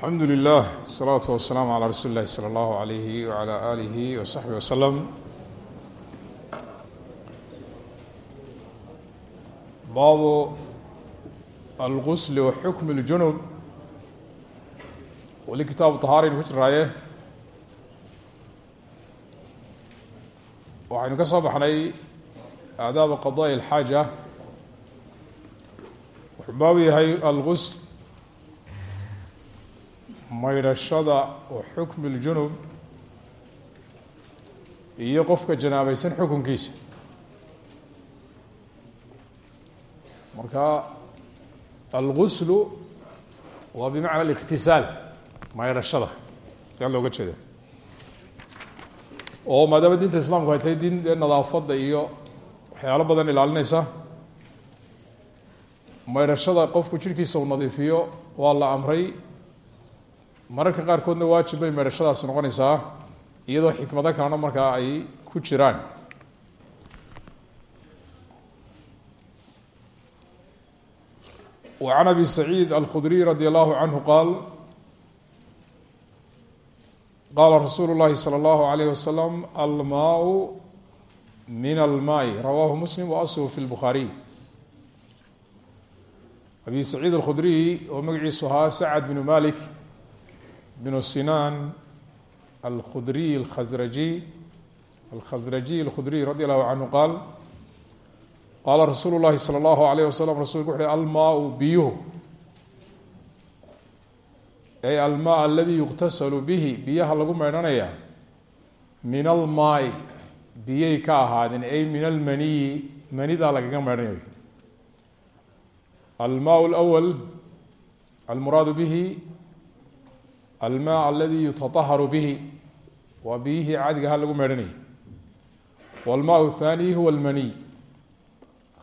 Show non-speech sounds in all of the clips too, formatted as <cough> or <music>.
alxamdu lilah asalaatu wasalaamu calaa rasuuli illahi sala allahu alayhi wala aalihi wasaxbi wasalam baabu algusli wa xukm اljunub weli kitaabu tahaaraynu ku jiraaye waxaynu ka soo baxnay aadaaba qadaءi اlxaaja wuxuu baabu yahay algusl maydhashada wa xukmi اljunub iyo qofka janaabaysan xukunkiisa. Marka alguslu waa bimacna اliktisaal maydhashada yaa looga jeeda oo maadaama diinta islaamku ay tahay diin nadaafadda iyo waxyaalo badan ilaalinaysa maydhashada qofku jirhkiisa uu nadiifiyo waa la amray mararka qaarkoodna waajib bay meedhashadaasi noqonaysaa iyadoo xikmado kalena markaa ay ku jiraan. Can abi saciid alkhudriy radi allahu canhu qaal qaala rasuulu llahi salى allahu alayh wasalam almaau min almaai. Rawahu muslim wa asluhu fi lbukhaariy abi saciid alkhudriy oo magaciisu ahaa sacad binu malik bn sinan alkhudriy alkhasrajiy alkhasrajiy alkhudriy radi allahu canhu qaal qaala rasuulu llahi salى allahu alayh wasalam rasulku uhi almaau biyuhu ay almaa aladi yuqtasalu bihi biyaha lagu meydhanaya min almaai biyay ka ahaadeen ay min almaniyi manidaa lagaga meydhanayo almaa lwal almuraadu bihi almaa aladi yutaaharu bihi waa biyihii caadiga ahaa lagu meedhanayay walmaa thani huwa almaniy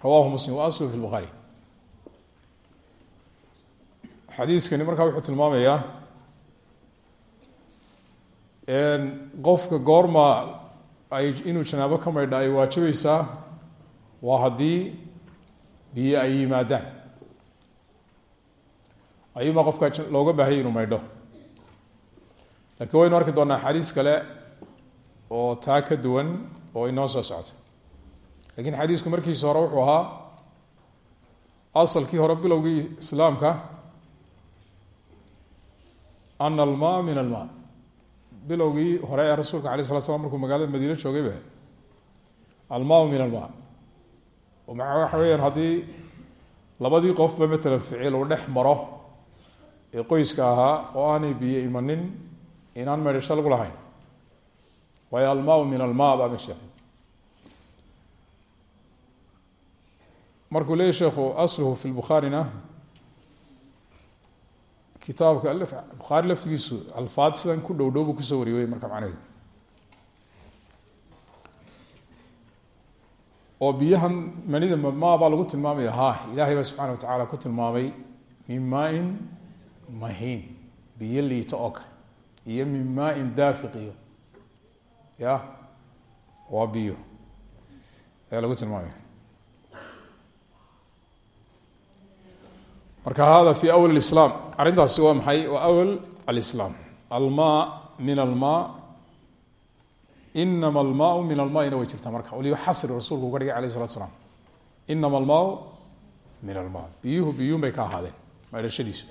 rawahu muslim wa aslu fi lbukhaari xadiiskani markaa wuxuu tilmaamayaa qofka goorma ay inuu janaabo ka maydha ay waajibaysaa waa haddii biyo ay yimaadaan. Ayuunbaa qofka looga baahayay inuu maydho lakiin waynu arki doonaa xadiis kale oo taa ka duwan oo inoo soo socto lakiin xadiisku markiisa hore wuxuu ahaa asalkii hore bilowgii islaamka ana almaa min almaa. Bilowgii hore ee rasuulka alay slat slam markuu magaalada madiine joogayba almaa min almaa. Ma waxa weyaan haddii labadii qofba matalan ficil uu dhex maro ee qoyska ahaa oo aanay biyo imanin inaan meedhasho lagu lahayn waayo almaa min almaa baa ma sheekay markuu sheekhu asluhu fi lbukhaarina kitaabka bukhaari laftigiisu alfaad sidan ku dhow dhow buu ku soo wariyey marka macnaheedu. Oo biyahan manida maa baa lagu tilmaamaya. Ha ilaahay baa wa tacaala ku tilmaamay min maain mahiin biyo liito oo iyo min maain daafiq iyo ya waa biyo. Ayaa lagu tilmaamaya. Marka hada fi awal اlislaam arrintaasi waa maxay? Waa awal alislaam. Almaa min almaa inama almaau min almaina way jirtaa marka. Waliba xasri rasuulku uga dhigay alayh salatu slam inama almaau min almaa. Biyuhu biyuun bay ka ahaadeen maydhashadiisu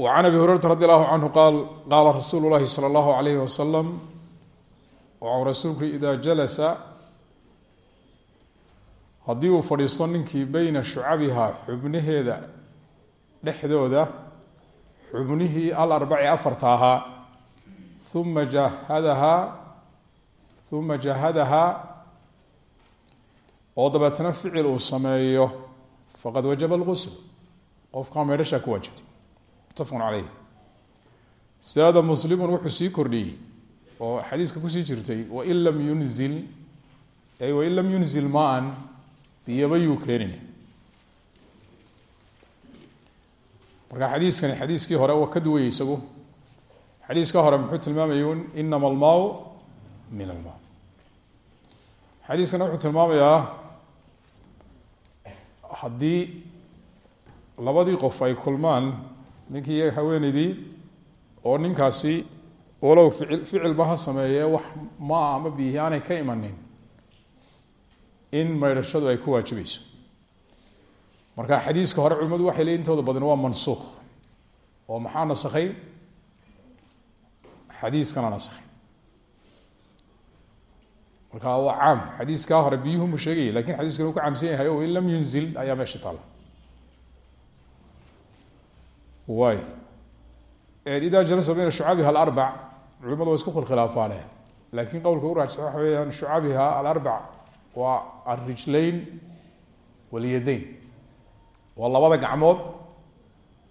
وعن أبي هريرة رضي الله عنه قال قال رsuuل الlahi صلى الله عليه وسلم wxu rasuulku إida jalasa haddii uu fadhiisto ninkii beyna shucabiha xubnaheeda dhexdooda xubnihii alarbaci afarta ahaa uma jahadahaa uma jahadahaa oo dabeetna ficil uu sameeyo faqad wajaba اlغusl qofkaa meedhashaa ku waajibtay mutafaqun caleyh sidaada muslimun wuxuu sii kordhiyey oo xadiiska ku sii jirtay wain lam yunzil ay wain lam yunzil maan biyaba yuu keenin marka xadiiskani xadiiskii hore waa ka duwayay isagu. Xadiiska hore muxuu tilmaamayay inama almaau min almaa xadiiskana wuxuu tilmaamayaa haddii labadii qof ay kulmaan ninkii iyo haweeneydii oo ninkaasi walow ficil ficilba ha sameeye wax maa ama biihi aanay ka imanin in maydhashadu ay ku waajibayso marka xadiiska hore culimadu waxay leeyiin intooda badan waa mansuukh oo maxaa nasakhay? Xadiiskana nasakhay. Marka waa caam xadiiskaa hore biyuhumu sheegaya laakiin xadiiskana uu ka caamsan yahay o in lam yunzil ayaa meesha taala waay ida jalasa bayna shucabiha alarbac culimadu waa isku khilkhilaafaane laakiin qowlka u raajisa waxa weeyaan shucabiha alarbac waa alrijlayn walyadayn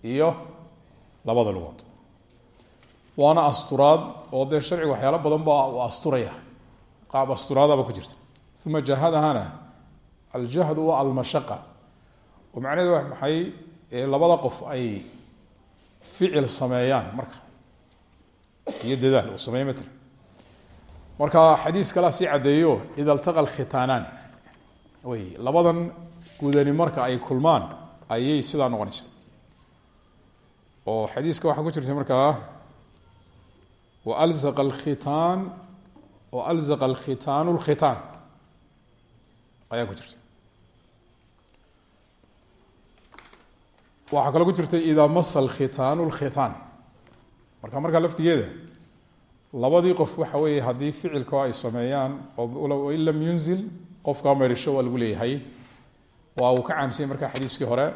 iyo labada lugood. Waana asturaad oo dee sharciga waxyaalo badan baa u asturaya. Qaab asturaadaba ku jirta. Uma jahadahana aljahdu waa almashaqa. Oo macnaheedu wa maxay labada qof ay ficil sameeyaan marka. Iyo dadaal uu sameeye matala marka xadiis kalaa sii caddeeyo ida altaqa alkhitaanaan wey labadan gudani marka ay kulmaan ayay sidaa noqonaysa. Oo xadiiska waxaa ku jirta markaa waalzaqa alkhitaan waalzaqa alkhitaanu lkhitaan ayaa ku jirta waxaa kaloo ku jirta idaa masa alkhitaanu lkhitaan marka markaa laftigeeda labadii qof waxa weeye haddii ficilka ay sameeyaan oo in lam yunzil qofkaa maydhisho waa lagu leeyahay. Waa uu ka caamsanyay markaa xadiiskii hore.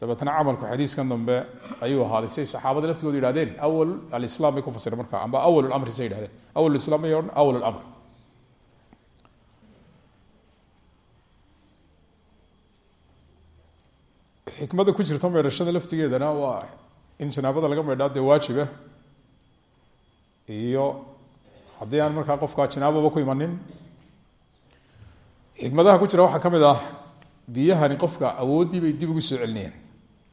Dabeetna camalku xadiiskan dambe ayuu ahaaday. Saxaabada laftigoodu yihahdeen awal alislam bay ku fasireen marka amba awal lamri say yihahdeen awal islam may odhan awal lamr xikmadda ku jirta maydhashada laftigeedana waa in janaabada laga maydhaa dee waajiba iyo haddii aan markaa qofkaa janaababa ku imanin xikmadaha ku jira waxaa ka mid ah biyahani qofka awooddii bay dib ugu soo celinayaan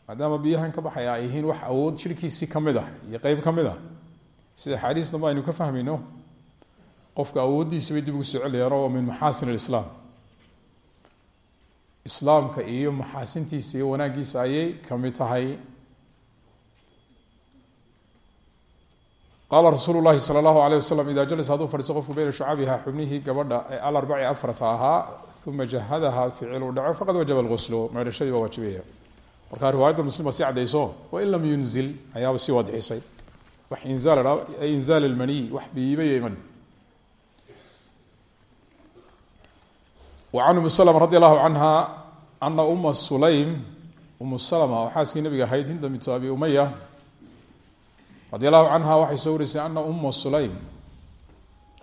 maadaama biyahan ka baxaya ay yihiin wax awood jirkiisii ka mid ah iyo qeyb ka mid ah. Sida dambe aynu ka fahmayno qofka awooddiisi bay dib ugu soo celinayaan oo min maxaasin alislaam islaamka iyo maxaasintiisa iyo wanaaggiisa ayay ka mid tahay. Qaala rasuulu llahi sala allahu alayh wasalam ida jalasa hadduu fadhiisto qofku beyna shucabiha xubnihii gabadha ee alarbaci afarta ahaa uma jahadaha ficiluu dhaco faqad wajaba lguslu maydhashadii baa waajibaya. Marka riwaayadda muslim baa sii caddayso wain lam yunzil ayaaba sii waadixisay wax inzaal inzaal ilmaniy wax biibaya iman wa can umi slma radi allahu canha ana uma sulaym umu salma oo xaaskii nabiga ahayd hinda bintu abi umaya radi allahu canha waxay soo warisay ana uma sulaym.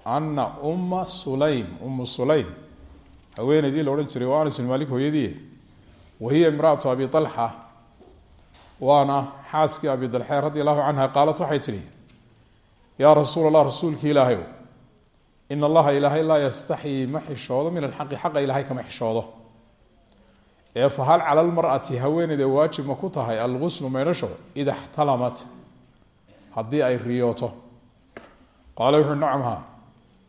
Ana uma sulaym umu sulaym. Haweeneydii la odhan jiray waa anas bin malik hooyadii wahiya imraatu abi alxa waana xaaskii abi dalxe radi allahu canha qaalat waxay tihi yaa rasuul allah rasuulki ilaahayow in allaha ilaahay laa yastaxyii ma xishoodo min alxaqi xaqa ilaahay kama xishoodo. Ee fahal cala lmar'ati haweeneyda waajib ma ku tahay alguslu maydhasho ida xtalamat haddii ay riyooto. Qaala wuxuui nacamha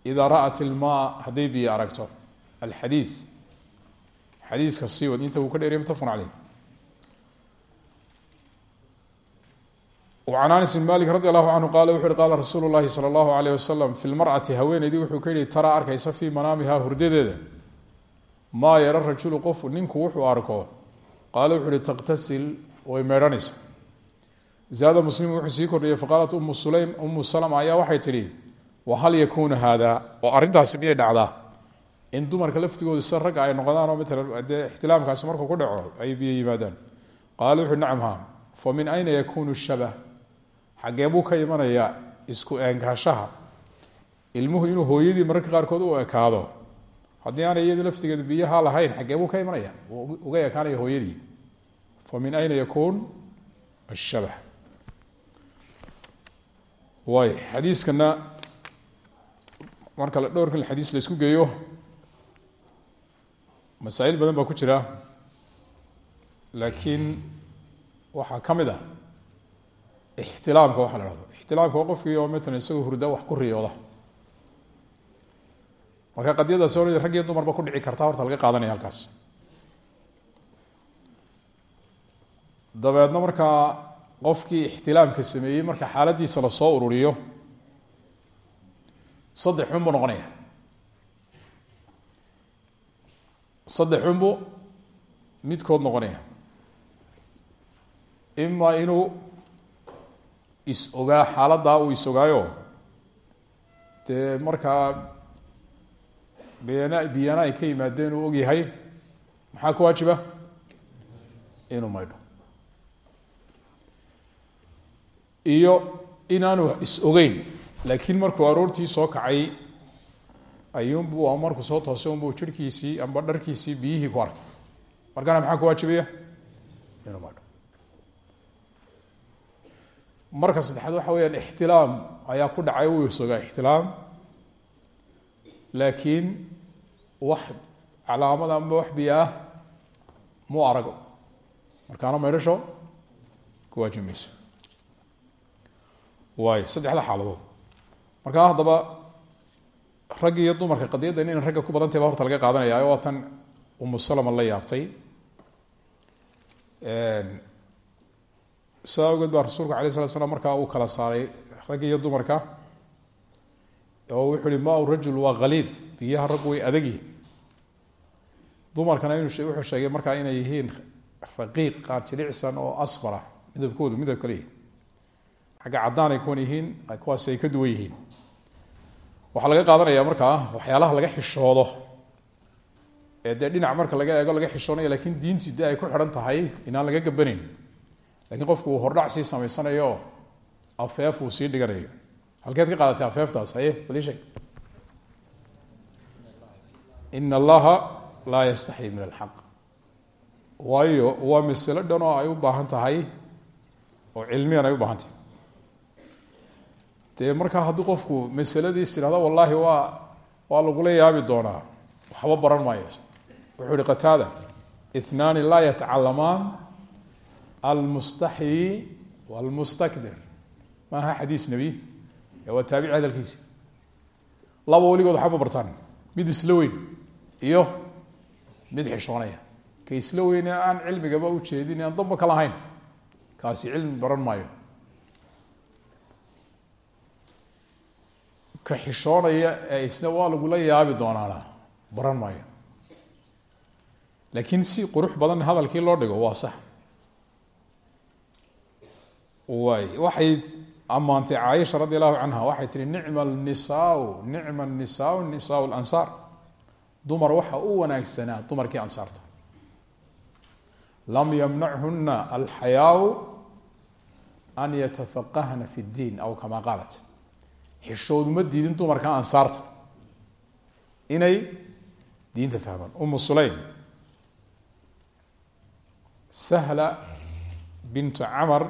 idaa ra'at ilmaa hadday biyo aragto alxadiis. Xadiiska sii wad inta uu ka dheeriya mutafaqun caleyh an anas bn malik radi allahu canhu qala wuxu uhi qaala rasuulu llahi sala allahu alayh wasalam fi lmar'ati haweeneydii wuxuu ka yihi taraa arkaysa fii manaamiha hurdadeeda. Maa yara rajulu qofu ninku wuxuu arko. Qaala wuxu uhi taqtasil way meydhanaysa zaada muslim wuxuu sii kordhiyey faqaalat umu sulaym umu salma ayaa waxay tidhi wahal yakuunu haada oo arrintaasi miyay dhacdaa? In dumarka laftigoodu sida ragga ay noqdaan oo matala dee ixtilaamkaasi markuu ku dhaco ay biyo yimaadaan. Qaala min ayna yakuunu shabah xaggee buu ka imanayaa isku eenkaashaha ilmuhu inuu hooyadii mararka qaarkood u ekaado. Haddii aanay iyada laftigeedu biyaha lahayn xaggee buu ka imanaya. Uga ekaanaya hooyadii. Fa min ayna yakuun ashabah. Waay xadiiskana marka dhowrkan xadiis la isku geeyo masaa'il badan baa ku jira. Laakiin waxaa ka mid ah ixtilaamka waxa la hahdo ixtilaamka waa qofkii oo matalan isagoo hurda wax ku riyooda. Marka qadiyadaas o rag iyo dumarba ku dhici karta horta laga qaadanaya halkaas. Dabeedna markaa qofkii ixtilaamka sameeyey marka xaaladiisa la soo ururiyo saddex xun noqonaya saddex xun buu midkood noqonaya ima inuu is-ogaa xaaladdaa uu is-ogaayo dee markaa biyana biyana ay ka yimaadeen uu ogyahay maxaa ku waajiba? Inuu maydho. Iyo inaanu is-ogeyn laakiin markuu aroortii soo kacay ayuunbuu ama markuu soo toosay unbuu jirhkiisii amba dharkiisii biyihii ku arkay. Markaana maxaa ku waajibaya? Inuu maydho marka saddexaad waxa weyaan ixtilaam ayaa ku dhacay uu isogaa ixtilaam. Laakiin wax calaamad amba wax biyo ah mu arago. Markaana maydhasho ku waajibi mayso waayo saddexda xaaladood. Markaa haddaba raggi iyo dumarka qadiyaddan in ragga ku badan tahy ba horta laga qaadanaya. Tan umu salama la yaabtay sidaa awgeed baa rasuulka alay slat slam markaa uu kala saaray raggi iyo dumarka oo wuxu uhi maa rajul waa khaliid biyaha raggu way adagyihin dumarkana inu wuxuu sheegay markaa inay yihiin raqiiq qaar jilicsan oo asfara midabkoodu midab kale yihiin xagga ay kuwan yihiin kuwaasi ay ka duwan yihiin. Waxaa laga qaadanaya markaa waxyaalaha laga xishoodo. Ee dee dhinac marka laga eego laga xishoonaya laakiin diintii dee ay ku xidhan tahay inaan laga gabaneyn lakiin qofku uu hordhac sii samaysanayo afeef uu sii dhiganayo. Halkeed ka qaadatay afeeftaas haye bal ii sheeg allaha laa yastaxyi min alxaq. Waayo waa masalo dhan oo ay u baahan tahay oo cilmiyan ay u baahan tahay. Dee markaa haddii qofku masaladiis idhahdo wallaahi waa waa lagula yaabi doonaa. Waxba baran maayo. Wuxuu ihi qataada ithnaani laa almustaxyi walmustakbir. Maaha xadiis nebi ee waa taabici hadalkiisi laba weligood waxba ma bartaan. Mid isla weyn iyo mid xishoonaya. Ka isla weyne aan cilmigaba ujeedin aan damba ka lahayn kaasi cilmi baran maayo. Ka xishoonaya ee isna waa lagula yaabi doonaana baran maayo. Laakiin si qurux badan hadalkii loo dhigo waa sax waay waxay ammaantay caaisha radi allahu canha waxay tihi nicma alnisaau nicma nisaau nisaau lansaar dumar waxa u wanaagsanaa dumarkii ansaarta. Lam yamnachuna alxayaau an yatafaqahna fi اddiin aw kama qaalat. Xishooduma diidin dumarka ansaarta. Inay diinta fahmaan. Umu sulaym. Sahla bintu camar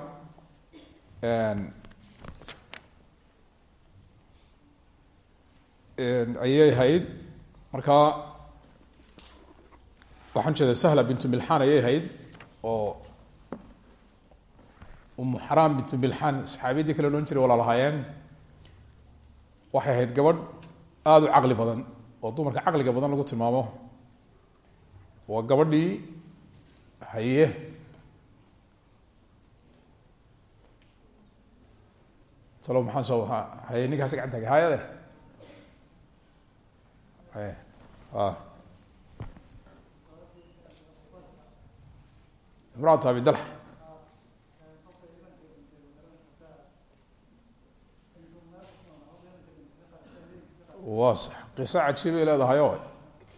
ayay hayd? Markaa waxaan jeeda sahla bintu milxaan ayay hayd oo umu xaraam bintu milxaan saxaabiyadii kale lohan jiray walaalahaayeen waxay ahayd gabadh aada u caqli badan oo dumarka caqliga badan lagu tilmaamo. Waa gabadhii haye talo maxaan soo haye ninkaas gacanta hay adeer. Imraatu abi dalxa waa sax. Qiso cajiibay leedahay oo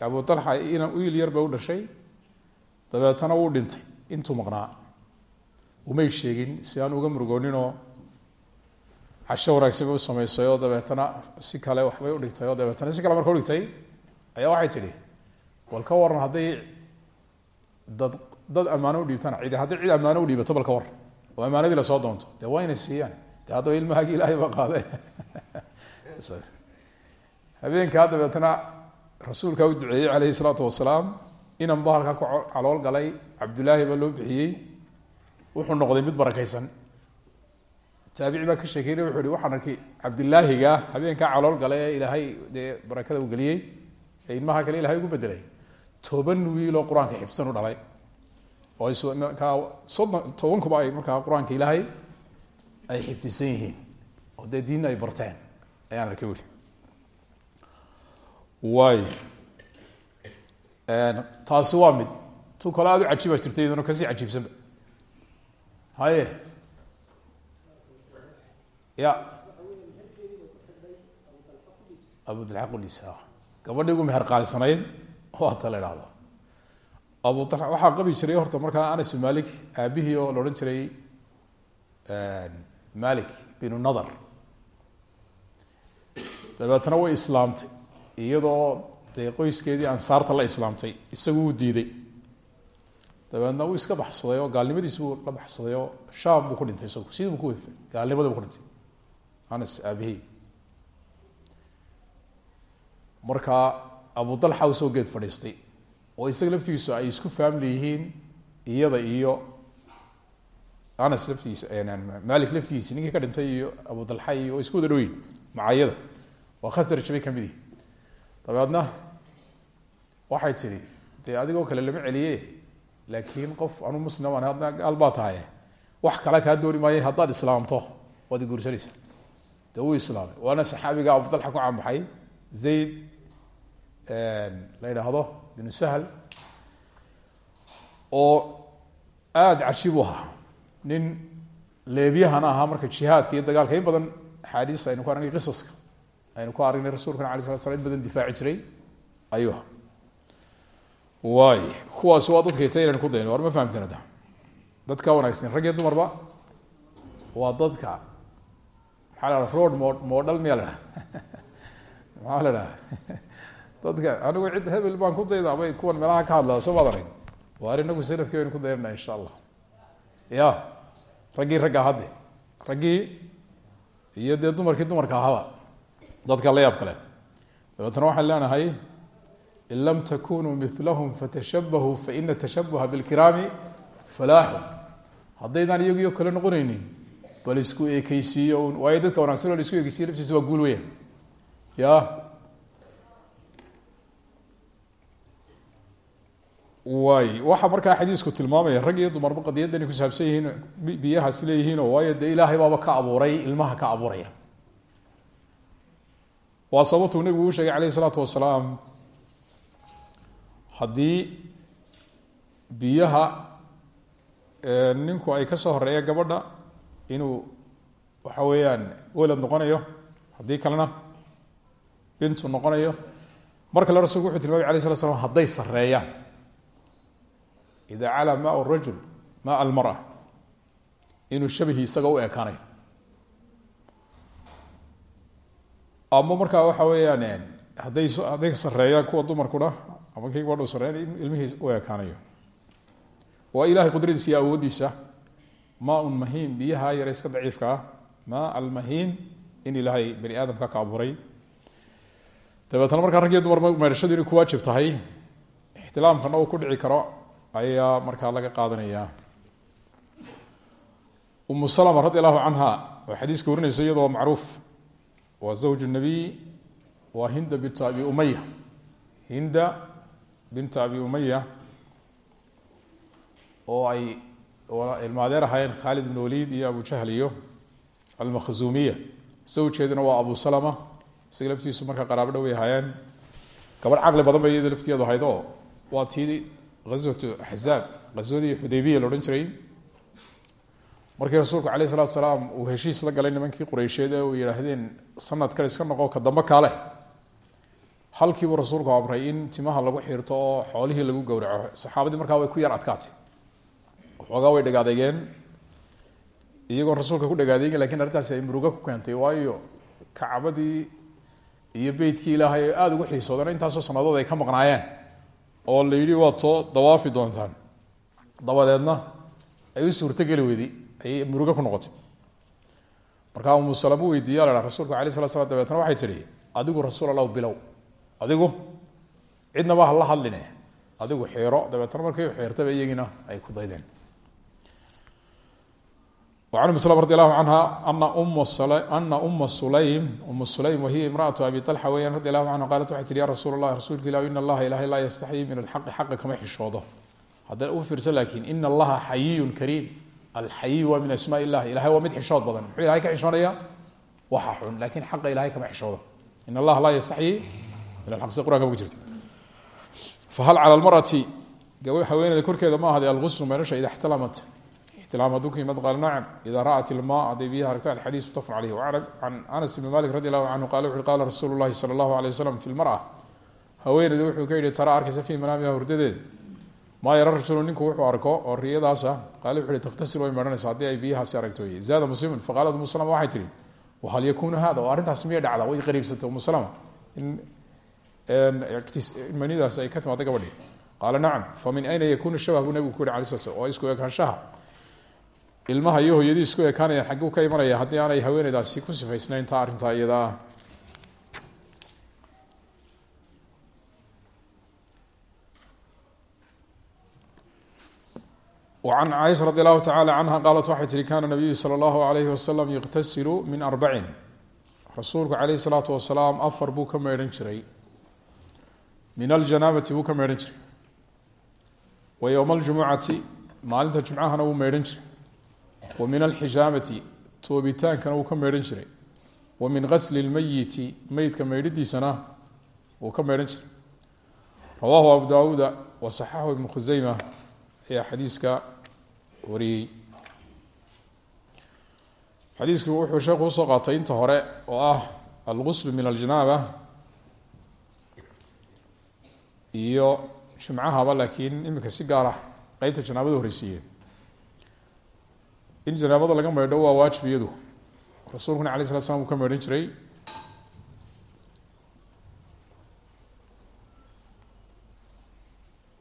abu dalxa ina wiil yar ba u dhashay. Dabeetana wuu dhintay. Intuu maqnaa. Umay sheegin si aan uga murugooninoo casho wanaagsan bay u samaysay oo dabeetana si kale waxbay udhigtay oo dabeetana si kale marka udhigtay ayaa waxay tidhi bal ka waran hadday dad dad ammaano udhiibtaan cid hadday cid ammaano udhiibato bal ka waran oo ammaanadii la soo doonto. Dee waa inay siiyaan. Dee haddaba ilmahaagii ilaahay baa qaade <laughs> habeenkaa dabeetna rasuulkaa u duceeyey calayhi salaatu wasalaam inan ba halkaa ku calool galay cabdullaahi baa loo bixiyey wuxuu noqday mid barakaysan taabici baa ka sheekeynay wuxu uhi waxaan arkay cabdilaahiga habeenkaa calool galay ee ilaahay dee barakada u geliyey ee ilmaha kale ilahay ugu bedelay toban wiiloo qur'aanka xifsan u dhalay. Oo markaa soddon tobankuba ay markaa qur'aanka ilaahay ay xifdisan yihiin oo dee diinna ay barteen ayaan arkay weli waay. Taasi waa mid. Tu kale aada u cajiiba jirta iyaduna ka sii cajiibsanba. Haye ya. Abudalxa qudis gabadhii ugu meher qaalisanayd waa ta la abu al waxaa qabi jiray horta markaa anas malik aabihii oo la odhan jiray malik binu nather dabeetna way islaamtay iyadoo dee ansaarta la islaamtay isagu uu diiday. Dabeedna uu iska baxsaday oo gaalnimadiisi buu la baxsaday oo shaam ku dhintay isagu sidii buu ku wefay gaalnimada ku dhintay anas aabihii markaa abu dalxa u soo geed fadhiistay oo isaga laftigiisu ay isku faamili yihiin iyada iyo anas laftigiisa malik laftigiisi ninkii ka dhintay iyo abu iyo isku wada dhoweyn macayada waa khasraj bay ka mid yihi dabeedna waxay tidhi dee adigoo kale lama celiye laakiin qof anu muslim aan hadna gaal baa tahay. Wax kale kaa dooni maaye haddaad islaamto waad iguursanaysa dee wuu waana saxaabiga abu dalxa ku caanbaxay. Zayd la yidhaahdo binu sahl oo aada cajiib u ahaa. Nin leebyahana ahaa marka jihaadka iyo dagaalka. In badan axaadiis aynu ku aragnay qisaska. Aynu ku aragnay rasuulkana ala sala slam in badan difaaci jiray. Ayuu aha waay kuwaasi waa dadkayta inaynu ku dayno war ma fahamteen hadda dadka wanaagsan. Rag iyo dumarba? Waa dadka maxaa la dhaha road mo modal miyaa la dhaha maxaa la dhaha dadka anigu cid hebel baan ku dayda bay kuwan meelaha ka hadlaa soo maad arag waar inagu salafkii baynu ku dayanana insha allah ya raggii ragga hadde raggii iyo dee dumarkii dumarka ahaba dadka la yaab kale dabeetna waxaan leenahay in lam takunuu milahum fatashabahuu faina tashabuha bilkiraami falaaxu haddaydaan iyagiyo kale noqonaynin bal isku ekeysiiyo waayo dadka wanagsan oo la isku ekeysiyo laftiisa waa guul weyan ya. Waay. Waxaa markaa xadiisku tilmaamaya rag iyo dumarba qadiyadda inay kusaabsan yihiin biyahaas leeyihiinoo waayo dee ilaahay baaba ka abuuray ilmaha ka abuuraya. Waa sababtuu nebigu uu sheegay alayh isalaatu wasalaam haddii biyaha ninku ay ka soo horreeya gabadha inuu waxa weeyaan welad noqonayo haddii kalena bintu noqonayo mar kale rasulku wuxuu tilmaamay alay slat slam hadday sareeyaan ida calaa maa rajul maa almara inuu shabihi isaga u ekaanayo ama markaa waxa weeyaan hadday hadday sareeyaan kuwa dumarkuna ama kii gabadhu sareeyan ilmihii u ekaanayo waa ilahay qudradiisa iyo awooddiisa maa un mahiin biyaha yare iska daciifka ah maa almahiin in ilaahay bani aadamka ka abuuray. Dabeetna markaa rag iyo dumar meerashadu inay ku waajib tahay ixtilaamkana uu ku dhici karo ayaa markaa laga qaadanaya. Umu salma radi allahu canha oo warinaysa iyadoo macruuf. Waa zawj nabiy waa hinda bintu abi umaya hinda bintu abi umaya oo ay ilmaadeer ahaayeen khaalid ibn waliid iyo abu jahl iyo almakhzuumiya zawjeeduna waa abu salama. Isaga laftiisu markaa qaraabo dhow ay ahaayeen gabadh caqli badan bay iyada oo waa tii aswatu axzaab qaswadii xudaybiya la odhan jiray. Markii rasuulku alayh salatu salaam uu heshiis la galay nimankii qureysheed ee uu yidhaahdeen sanad kale iska noqo ka dambe kaale halkiibuu rasuulku amray in timaha lagu xiirto oo xoolihii lagu gowraco. Saxaabadii markaa way ku yar adkaatay waxoogaa way dhagaadeegeen iyagoon rasuulka ku dhagaadeegin laakiin arrintaasi ay murugo ku keentay. Waayo kacbadii iyo beytkii ilaahay ay aada ugu xiisoodeen. Intaasoo sanadood ay ka maqnaayeen. Oo la yidhi waad dawaafi doontaan. Dabadeedna ay u weyday ayay murugo ku noqotay. Markaa umu salama weydiiya la ha rasulku alay sala slam dabeetna waxay tihi adigu rasuul allahu bilow. Adigu cidnaba hala hadline. Adigu xiiro dabeetna markay xiirtaba iyagiina ay ku daydeen an um slm radi allahu canha ana uma sulaym uma sulaym wahiya imraatu abi alxa weyaan radi allahu canha qaalat waxay tihi ya rasuul lah rasuulka ilah ina allaha ilahay laa yastaxyi min alxaqi xaqa kama xishoodo haddana u fiirsan laakiin ina allaha xayiyun kariim alxayiy waa min asmaa illahi ilahay waa mid xishood badan muxuu ilahay ka xishoonaya waxa xun laakiin xaqa ilahay kama xishoodo in allaha laa yastaxyi min alaq si quraan kama ku jirta fahal cala lmarati haweeneyda korkeeda ma ahde alguslu meerasha ida xtalamat ixtilaam hadduu ka yimaad qaala nacam ida ra'at ilma hadday biyaha aragto alxadiis mutafaq caleyh wacrab can anas ibni malik radi allahu canhu qala wuxu qala rasuulu llahi sala allahu alay wasalam fi lmara haweeneyda wuxuu ka yidhi tara arkaysa fii manaamiha hurdadeeda maa yara rajulu ninku wuxuu arko oo riyadaasa qaale wuxu hi takhtasil way meedhanaysa haddii ay biyahaasi aragto wey zaada muslimun faqaalat umu salama waxay tihi wahal yakunu hada oo arrintaas miyay dhacda way qariibsatay umu salama in manidaas ay ka timaada gabadhii qaala nacam famin ayna yakunu shabah buu nabigu ku yihi alay sla slam oo isku ekaanshaha ilmaha iyo hooyadii isku ekaanayaan xagguu ka imanaya haddii aanay haweeneydaasi ku sifaysnayn taa arrintaa iyada ah وعن cائشha رضي الله تعالى عنها qالت waxay tihi kana النabiyu slى الlaه عليه وsلم yqtasilu min arbacin rasuulku عalيه الصلاaةu وaسلاam afar buu ka meydhan jiray min aljanaabati buu ka meydhan jiray wa ywma اljumucati maalinta jumcahana wuu meydhan jiray wa min alxijaamati toobitaankana wuu ka meydhan jiray. Wa min gasli اlmeyiti meydka meydhidiisana wuu ka meydhan jiray. Rawahu abu dawuuda wa صaxaxu ibn khuseyma ayaa xadiiska wariyey. Xadiisku wuxuu sheekhu u soo qaatay inta hore oo ah alguslu min aljanaaba iyo jumcahaba laakiin imika si gaar ah qeybta janaabada horeysiiye in janaabada laga maydho waa waajib iyadu rasuulkuna alay slat slam uu ka maydhan jiray.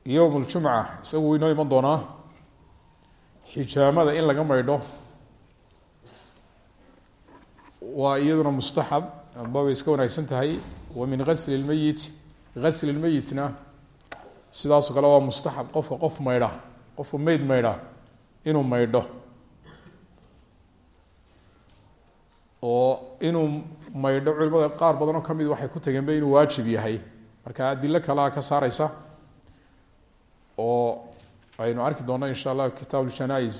Yowm ljumca isagu wuu inoo iman doonaa. Xijaamada in laga maydho waa iyaduna mustaxab amba way iska wanaagsan tahay. Wa min gasli lmeyit gasli lmeyitna sidaasoo kale waa mustaxab. Qofka qof maydha qofka meyd maydha inuu maydho oo inuu maydho culimada qaar badanoo ka mid waxay ku tageenba inuu waajib yahay. Marka adilo kalea ka saareysa oo aynu arki doonno insha allah kitaab ljanais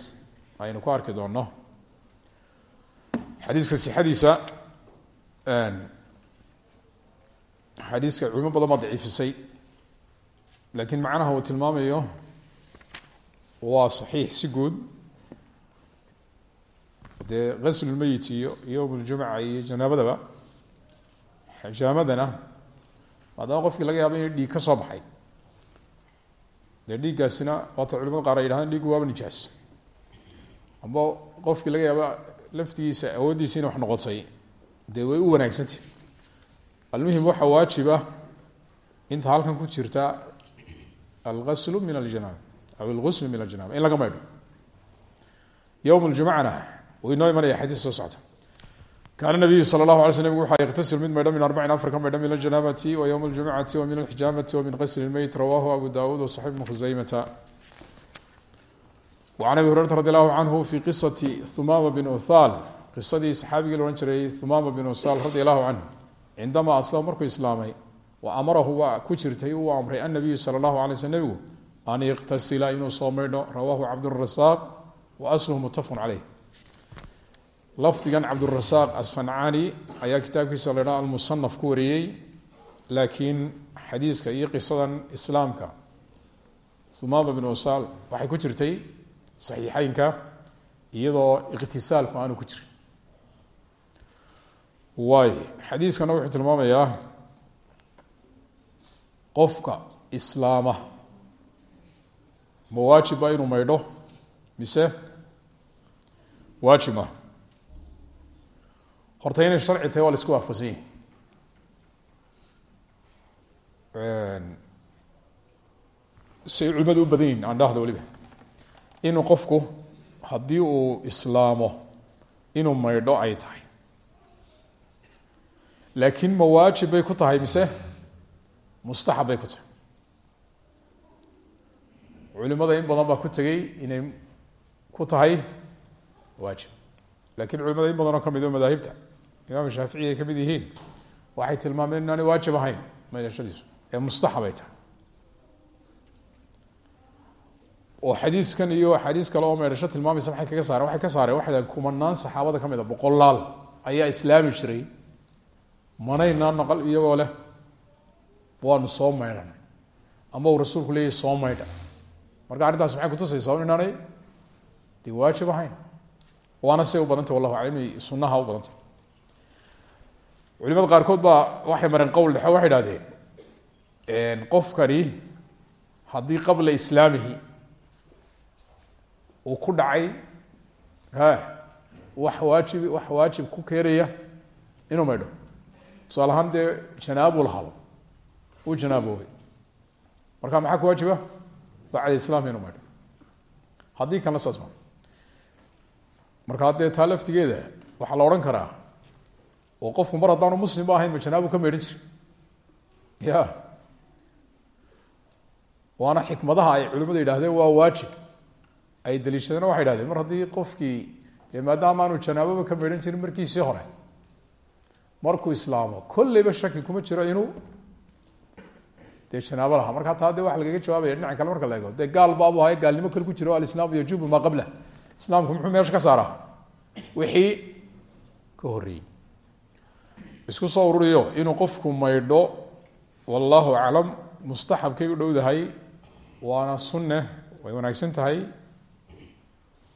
aynu ku arki doonno xadiiska sixadiisa xadiiska culimo badan baa daciifisay laakiin macnaha uu tilmaamayo waa saxiix si guud dee gaslulmeyit iyo yowm ljumca iyo janaabadaba xijaamadana maadaama qofkii laga yaabo inay dhiig ka soo baxay. Dee dhiiggaasina waata culimada qaar ay yidhahdaan dhiiggu waaba nijaas. Amba qofkii laga yaaba laftigiisa awooddiisa ina wax noqotay dee way u wanaagsantah almuhim waxaa waajiba inta halkan ku jirta algaslu min aljanaaba aw alguslu min aljanaaba in laga maydho. Yowm ljumcana inoo imanaya xadiis soo socta kaana nabiyu sala allahu alay sl nabgu waxa yqtasil mid maydho min arbacin afar ka maydho min aljanaabati wa ywm اljumcati wa min alxijaamati wa min qasli lmeyt rawahu abu dawuud wasaxib bn khuseymata wacan abi hurayrata radi allahu canhu fi qisati humama bin uthal. Qisadii saxaabigii la odhan jiray humama bin uthal radi allahu canhu cindamaa aslama markuu islaamay wa amarahu waa ku jirtay uu amray annabiyu sala allahu alay sl nebigu an yaktasila inuu soo maydho rawahu cabdurasaaq wa asluhu mutafaqun caleyh lafdigan cabdurasaaq asancaani ayaa kitaabkiisa la ydhaha almusanaf ku wariyey laakiin xadiiska iyo qisadan islaamka. Humama bin usaal waxay ku jirtay saxiixeynka iyadoo iqtisaalku aanu ku jirin. Waay xadiiskana wuxuu tilmaamayaa qofka islaama ma waajiba inuu maydho mise waajib ah horta inay sharci tahay waa la isku waafaqsan yahi siay culimadu u badan yihiin aan dhahda waliba inuu qofku haddii uu islaamo inuu maydho ay tahay. Laakiin ma waajib bay ku tahay mise mustaxab bay ku tahay. Culimada in badan baa ku tegey inay ku tahay waajib. Lakiin culimada in badanoo ka mid o madaahibta imaam shaafici ay ka mid yihiin waxay tilmaameen inaanay waajib ahayn maydhashadiisu ee mustaxab ay tahay. Oo xadiiskan iyo axaadiis kale oo meedhasho tilmaamaysa maxay kaga saareen waxay ka saareen waxay dhahen kumanaan saxaabada ka mid a boqolaal ayaa islaami jiray manaynaa naqal iyagoo leh waanu soo maydhanay ama uu rasuulku leeyahy soo maydha marka arrintaas maxay kutusaysaa un inaanay dee waajib ahayn? Waana say u badantay wallahu inay sunnaha u badantay culimada qaarkood baa waxay mareen qowl dhexe waxay idhahdeen qofkani haddii qabla islaamihi uu ku dhacay ha wax waajib wax waajib ku keenaya inuu maydho. Tusaale ahaan dee janaabuu lahado uu janaaboobay marka maxaa ku waajiba? Bacda islaamka inuu maydho. Haddii kalena saas ma markaa dee taa laftigeeda waxaa la odhan karaa oo qofku mar haddaanu ahayn ma janaabu ka maydhan jira ya. Waana xikmadaha ay culimadu yidhahdeen waa waajib. Ay daliishadeen waxay idhahdeen mar haddii qofkii dee maadaama aanu janaaboba ka maydhan jirin markiisii hore markuu islaamo kolleyba shaki kuma jiro inuu dee janaabo lahaa. Markaa taa dee waxa lagaga jawaabaya dhinaca kale marka la ego dee gaal baabu ahay gaalnimo kale ku jiro alislaamu yajubu maa qablah islaamku muxuu meesha ka saaraa? Wixii ka horreeyey isku soo ururiyo inuu qofku maydho wallahu aclam mustaxabkay u dhowdahay waana sunne way wanaagsan tahay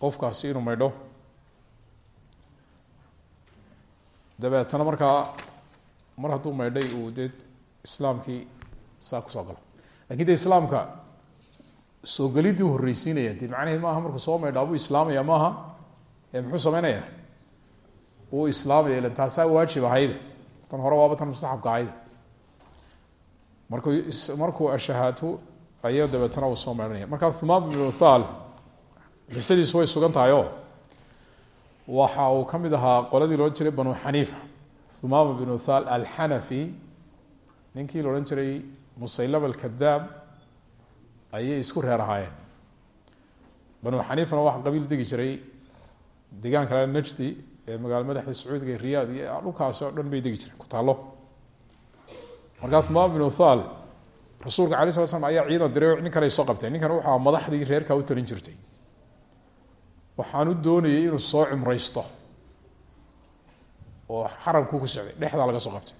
qofkaasi inuu maydho. Dabeetana markaa mar hadduu maydhay uu dee islaamkii saa ku soo galo. Lakin de islaamka soo gelidii horreysiinaya de macnaheed maaha markuu soo maydhaa buu islaamaya maaha ee muxuu sameynaya? Wuu islaamaya ilan taasaa waajib ahayde tan hore waaba tan mustaxabka ahayde markuu markuu ashahaato ayaa dabeetana uu soo maydhanaya markaa thumaam ibn uthal qisadiisu way sugan waxa uu ka ahaa qoladii loodhan jiray banu xaniifa. Thumaama bn uthal alxanafi ninkii la odhan jiray musaylama alkadaab ayay isku reer banu xaniifana waxa qabiil degi jiray. Degaan kale najdi magaalo madaxda sacuudiga riyaad iyo dhulkaasi oo dhan bay degi jireen ku taalo markaa thumaama bn uthal rasuulka alay sala slam ayaa ciidan diray nin kale ay soo qabteen. Ninkan wuxuu aha madaxdii reerkaa u tarin jirtay. Waxaanu doonayay inuu soo cumraysto oo xaramku ku socday dhexdaa laga soo qabtay.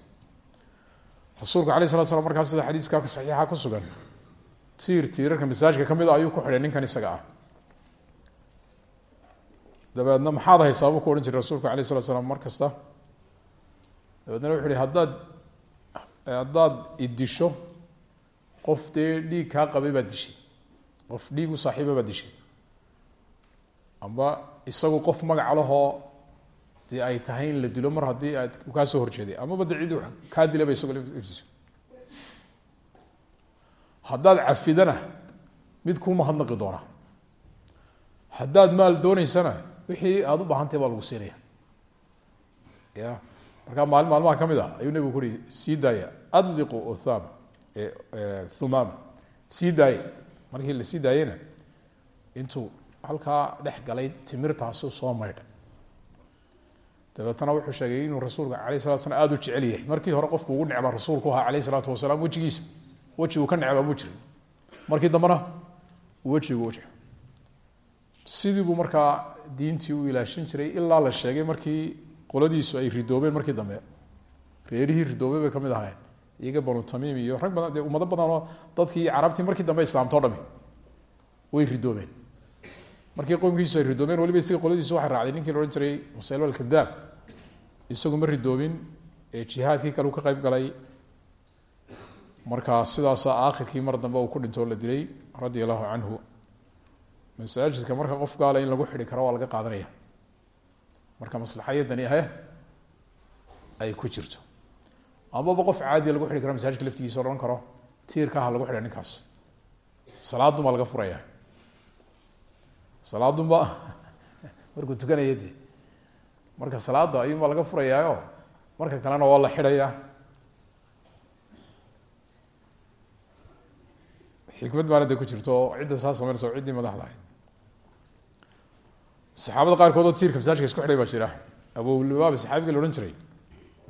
Rasuulku alay slat slam markaa sida xadiiska saxiixa ku sugan tiir tiirarka masaajka ka mid a ayuu ku xidhay ninkan isaga ah dabeedna maxaad haysaa buu ku odhan jiray rasuulku alayh slat slam mar kasta? Dabeedna wuxu uhi haddaad haddaad idisho qof dee dhiig kaa qabay baad dishay. Qof dhiig u saaxiiba baad dishay. Amba isagu qof magaca lahoo dee ay tahay in la dilo mar haddii aad kaa soo horjeeday. Amaba de cid kaa dilaba isagoo laftiisa haddaad cafidana mid kuu mahadnaqi doona haddaad maal dooneysana wixii aada u baahantay baa lagu siinaya. Ya markaa maalin maalmaha ka mid a ayuu nebigu kuhi sii daaya adliqu uthama thumama sii daaye markii la sii daayena intuu dhex galay timirtaasuu soo maydhay dabeetana wuxuu sheegay inuu rasuulka alayh salatu slam aada u jecel yahay. Markii hore qofku ugu necbaa rasuulku ahaa alayh isalaatu wasalaam wejigiisa weji uu ka necbaa mu jirin markii dambena wejigu u sidii buu markaa diintii u ilaashin jiray ilaa la sheegay markii qoladiisu ay ridoobeen markii dambe. Reerihii ridoobey bay ka mid ahayn iyaga banu tamiim iyo rag badan dee ummado badanoo dadkii carabtii markii dambe islaamtoo dhami way ridoobeen. Markii qoomkiisu ay ridoobeen waliba isaga qoladiisu waxay raacday. Ninkii la jiray musaylo alkadaab. Isagu ma ridoobin ee jihaadkii kale uu ka qayb galay. Markaa sidaasa aakhirkii mar dambe uu ku dhintoo la dilay radia allahu canhu masaajidka marka qof gaala in lagu xidhi karo waa laga qaadanaya. Marka maslaxayadani ahe ay ku jirto. Amaba qof caadiya lagu xidhi karo masaajidka laftigiisa odhan karo tiirkaha lagu xidha ninkaas. Salaadun baa laga furaya salaadunba <laughs> markuu tukanaya marka salaada ayuunbaa laga furayaayo. Marka kalena waa la xidhaya xikmad baana de ku jirto cidda saa sameynaysa ciddii madaxda ahayd saxaabada qaarkood oo tiirka masaajka isku xidhay baa jira. Abulubaab saxaabiga la odhan jiray.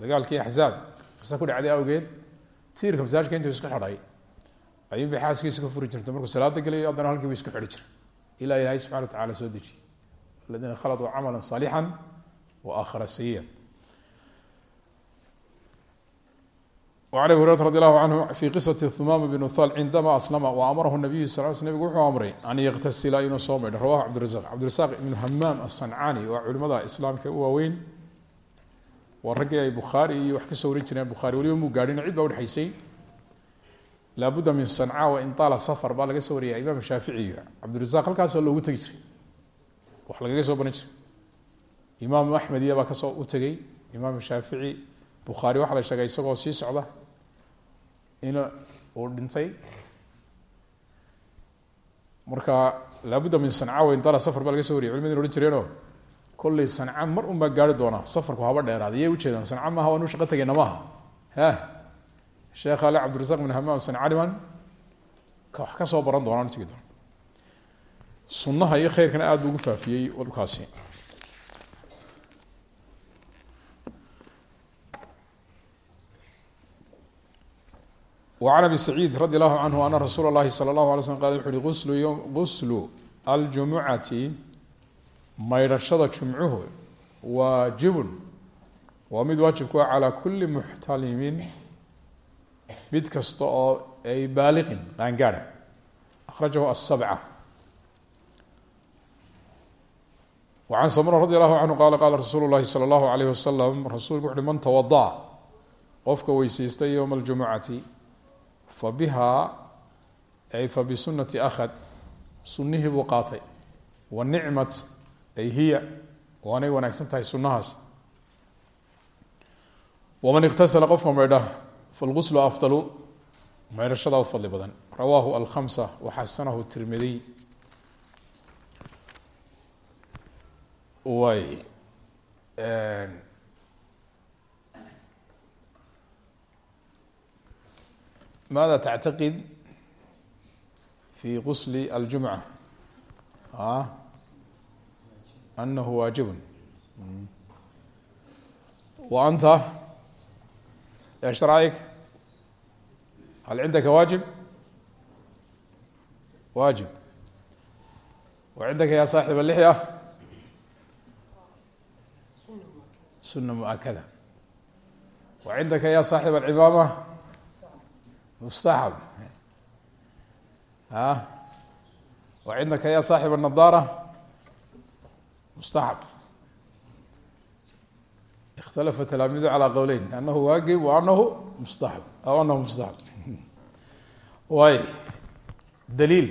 Dagaalkii axzaab qisa ku dhacday awgeed. Tiirka masaajka intuu isku xidhay ayuunbay xaaskiisa ka furi jirta markuu salaada gelayo haddana halkii bu isku xidhi jiray. Ilaa ilaahay subxana wa tacala soo dejiye aladiina khaladuu camala صaalixا wa aakhara sayiya an abi hurata radi allahu canhu fi qisati humama bn hal cindama aslama wa amarahu nabiyu sal sl nebigu wuxuu amray an yaktasila inuu soo maydho rawahu cabdirasaq cabdirazaq ibnu hamaam asancaani waa culimada islaamka u waaweyn waa raggii ay bukhaari iyo wax ka soo warin jireen bukhari waliba muu gaadhin cid baa udhexaysay laabudda min sanca wa intaala safar baa laga soo wariyay imaam shaaficiy cabdirazaq halkaasoo loogu tegi jiray wax lagaga soo baran jiray imaam axmed iyabaa ka soo u tegey imaam shaafici bukhaari waxaa la sheegay isagoo sii socda in uu dhintay marka laabudda min sanca wain dala safar baa laga so wariyay culimadin ohan jireenoo kolley sanca mar un baa gaari doonaa safarku haba dheeraada iyay ujeedaan sanca maaha waanu shaqo tegeyna maaha ha. Sheekh ale cabdirazaq bin hamaam sancaniman ka wax ka soo baran doonaan tegi doona sunnaha iyo khayrkana aada buu ugu faafiyey walkaasi وعن أبي سعيid رضي الله عنه أن رsuuل الlahi slى الlaه علي sلم qal wuxu uhi guslu الجumucati maydhashada jumcuhu waajibun waa mid waajibku a calى kuli muxtalimin mid kasta oo ay baaliqin qaangaada أkhrajahu السبcة وعن smr رضي الله عنه qala qala rasuul الlahi slى الlaه عليه وsلم rasuulku wuxu uhi man twضأ qofka weyseystay yowma الجumucati fabihaa ay fa bisunati akhad sunnihii buu qaatay. Wa nicmat ay hiya waanay wanaagsan tahay sunnahaas. Waman iktasala qofka maydha falguslu afdalu maydhashadaa u fadli badan. Rawaahu alkhamsa waxasanahu tirmidiy way tactaqid fi gusli aljumca a anahu waajibun wa anta hal cindaka waajib waajib wa cindaka ya saaxib alixya suna muakada wa cindaka ya saaxib alcimaama mustaxab a waa cidnaka ya saaxib anadaara mustaxab ikhtalafa talaamidu calaa qowleyn anahu waajib wa anahu mustaxab aw anahu mustaxab way daliil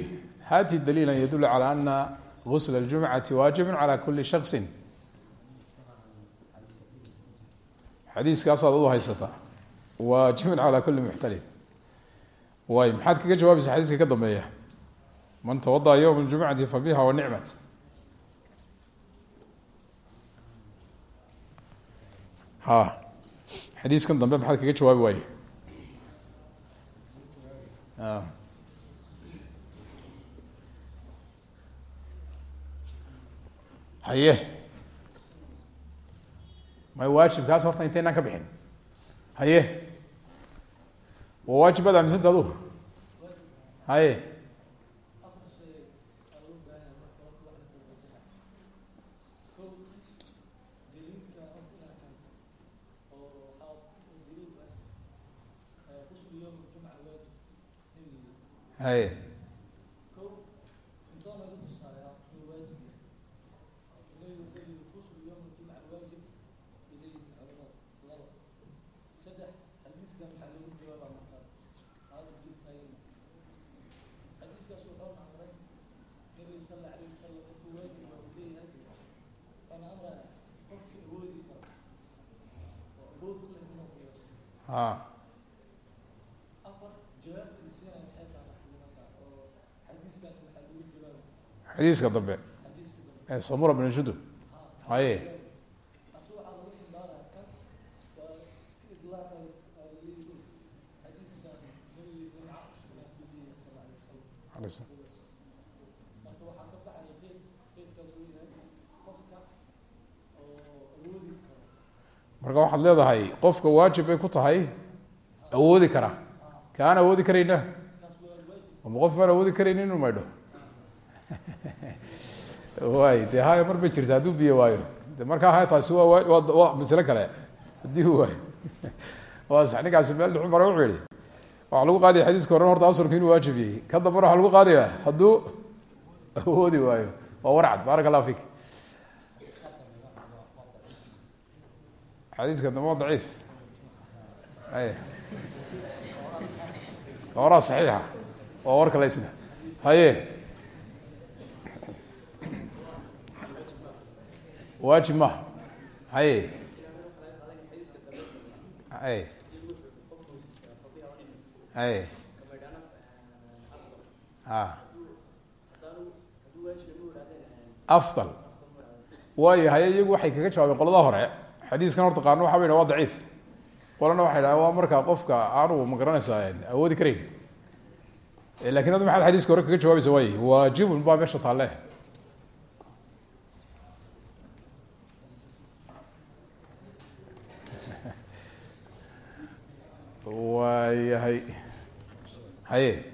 hati daliila yadulu calaa ana gusla اljumcati waajibu calaa kuli shaksi xadiiskaasaad u haysataa waajibun calaa kuli muxtalim waay maxaad kaga jawaabaysa xadiiska ka dambeeya? Man tawadaأ ywm اljumcati fabiha wa nicmat ha xadiiskan dambe maxaad kaga jawaabi waaye haye. May waajibkaas horta intaynaan ka bixin. Haye waa waajib baad aaminsanta adu haye haye a xadiiska dambe ee samura bn judub. Haye marka waxaad leedahay qofka waajib bay ku tahay awoodi kara. Ka aan awoodi karayna? Qof maan awoodi karayni inuu maydho? <laughs> Waay de haya mar bay jirta hadduu biyo waayo. De markaa haya taasi waa wa waa masle kale. Haddii u waayo. <laughs> Waa ninkaasi meel mara wuxuu yihi waxaa lagu qaadaya xadiiska horen horta asalku inuu waajib yahay. Ka dambana waxaa lagu qaadaya hadduu awoodi waayo. Waa warcad baaraka allah fik xadiiska dambe waa daciif. Ay horaa saxiixa. Waa war kale isna haye. Waajib maha haye. Haye. Haye. A afdal. Waayo haye iyagu waxay kaga jawaabeen xadiiskan horta qaarna waxa bay waa daciif. Qolana waxay dhaha waa markaa qofka aanu ma garanaysaa awoodi karayn laakiin ad maxaad xadiiska hore kaga jawaabaysa waay waajibun baa meesha taalle <laughs> waayahay haye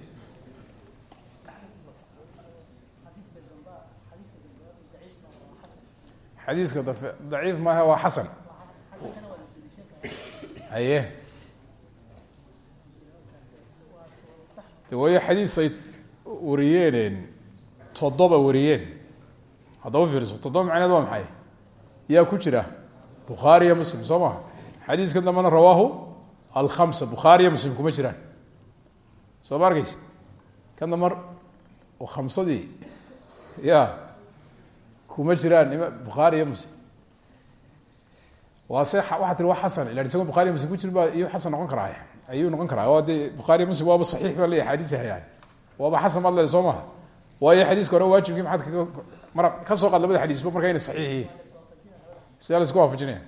xadiiska daciif maaha waa xasan haye. De waayo xadiis ay wariyeen toddoba wariyeen. Haddaba fiiriso toddoba macneed waa maxay? Yaa ku jira bukhaari iyo muslim soo maha xadiiskan dambena rawaahu alkhamsa bukhaari iyo muslim kuma jiraan. Soo ma arkeysa kan damar khamsadii ya kuma jiraan ima bukhaari iyo muslim waa se waxaa tiri waa xasan. Ilan isagoo bukhari muslim ku jirin baa iyo xasan noqon karaa. Ayuu noqon karaa. Waa dee bukhaari muslim waaba saxiix baa leeyahy xadiisi hayaan waaba xasan baad leedahay soo maha. Waayo xadiiska hore waajibkii maxaad kaga mara ka soo qaad labada xadiisba marka inay saxiix yihiin sidaa la isku waafajinaya.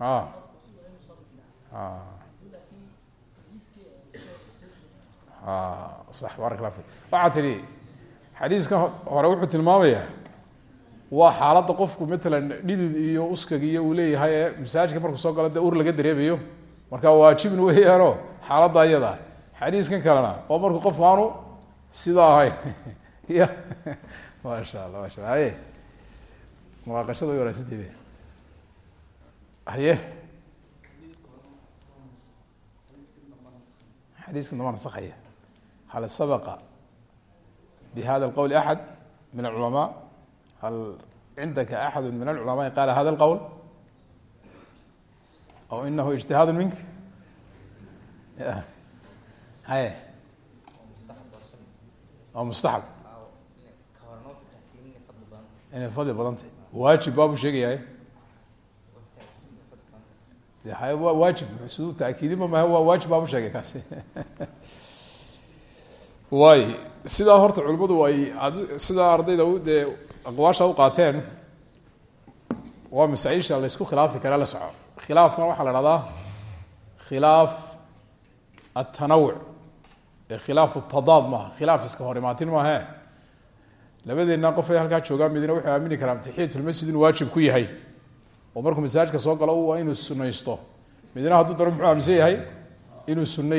A a sax barak la fi waxaa tidhi xadiiskan hore wuxuu tilmaamayaa waa xaaladda qofku matalan dhidid iyo uskag iyo uu leeyahay ee masaajidka markuu soo galo dee ur laga dareemayo. Marka waajibna weyaano xaaladda ayada. Xadiiskan kalena oo markuu qofku aanu sidaa ahayn <laughs> ya maasha allah masha alla haye munaaqashada way wanaagsanteed haye. Xadiiskan dama nasakaya hal sabaqa bhada اqwl axad min اculamaء hal cindaka axad min اlculamaءi qala hada اlqowl aw inahu اجtihaad mink haye waa mustaxab inay fadli badan tahy waajib baabu sheegayahay wa waajib siduu taakiidinba maha waa waajib baabu sheegay kaasi waay sidaa horta culimmadu ay sidaa ardayda dee aqwaasha u qaateen waa masaaisha la ysku khilaafi kara la soco. Khilaafkan waxaa la dhahdaa khilaaf atanawuc ee khilaaf tadaad maaha khilaaf iska hor imaatin maahe labadeenna qofay halkaa joogaan midna wuxuu aamini karaa taxiyatulmasjid inuu waajib ku yahay. Oo markuu masaajidka soo galo waa inuu sunaysto midna hadduu daro muxuu yahay? Inuu sunno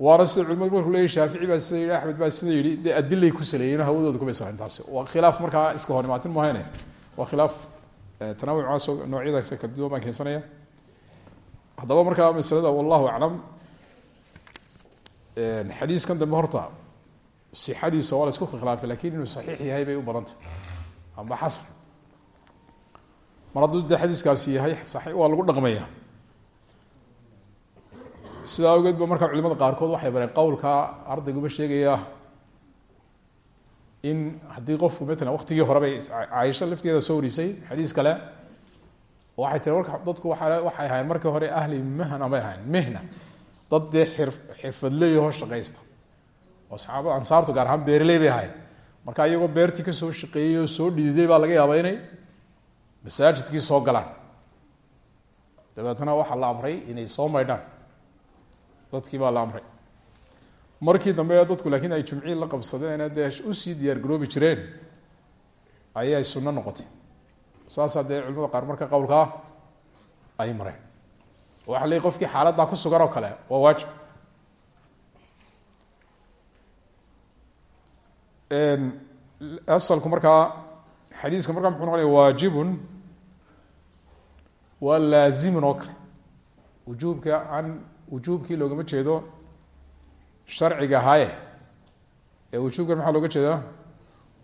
waana sida culimadu markuu leeyahy shaafici baa sida yihi axmed baa sida yihi dee adilay ku saleeyeen hawadooda kuma islaan taasi. Waa khilaaf markaa iska hor imaatin mahayne waa khilaaf tanawucaas noocyadaas kala duwan baan keensanaya. Haddaba markaa masalada wallahu aclam. Xadiiskan dambe horta sixadiisa waa la isku khilaafay laakiin inuu saxiix yahay bay u badantay amba xasan mar hadduu de xadiiskaasi waa lagu dhaqmaya sidaa awgeed ba markaa culimada qaarkood waxay bareen qowlka ardayguba sheegaya in haddii qofku matalan waqtigii hore bay caaisho lafteeda soo warisay xadiis kale. Waxay tiri marka dadku waa waxay ahayn markii hore ahli mahna bay ahayn mihna dad dee xir xirfadleeyahoo shaqaysta. Oo saxaabada ansaartu gaar ahaan beerley bay ahayn marka iyagoo beertii ka soo shaqeeyey oo soo dhididay baa laga yaaba inay masaajidkii soo galaan. Dabeetna waxaa la amray inay soo maydhaan dadkii baa la amray. Markii dambe dadku laakiin ay jumcihi la qabsadeen dee u sii diyaargaroobi jireen ayay sunno noqotay. Saasaa dee culimada qaar marka qowlkaa ah ay mareen. Waxa le qofkii xaaladdaa ku sugan kale waa waajib. Asalku markaa xadiiska markaa muxuu noqonaya waajibun waa laazimun oo kale. An wujuubkii loogama jeedo sharciga ahaaye ee wujuubkan maxaa looga jeedaa?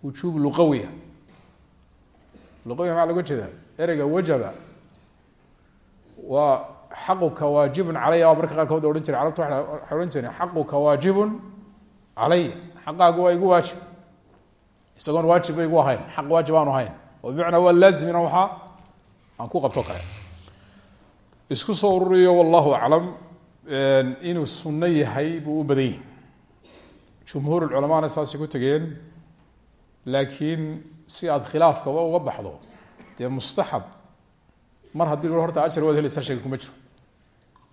Wujuub luqawiya luqawiya maxaa looga jeedaa? Ereyga wajaba. Waa xaquka waajibun calaya. Marka qaarkood odhan jire carabta waxay odhan jireen xaquka waajibun calaya. Xaqaagu waa igu waajib. Isagoon waajib ba igu ahayn. Xaq aanu ahayn. Oo bimacnaa waa laazim ina aan ku qabto kale. Isku soo ururiyo wallahu aclam inuu sunno yahay buu u badan yahi jumhuur culamaana saasay ku tegeen laakiin si aada khilaafkaba uga baxdo dee mustaxab mar haddii l horta ajar waad helaysaa shayga kuma jiro.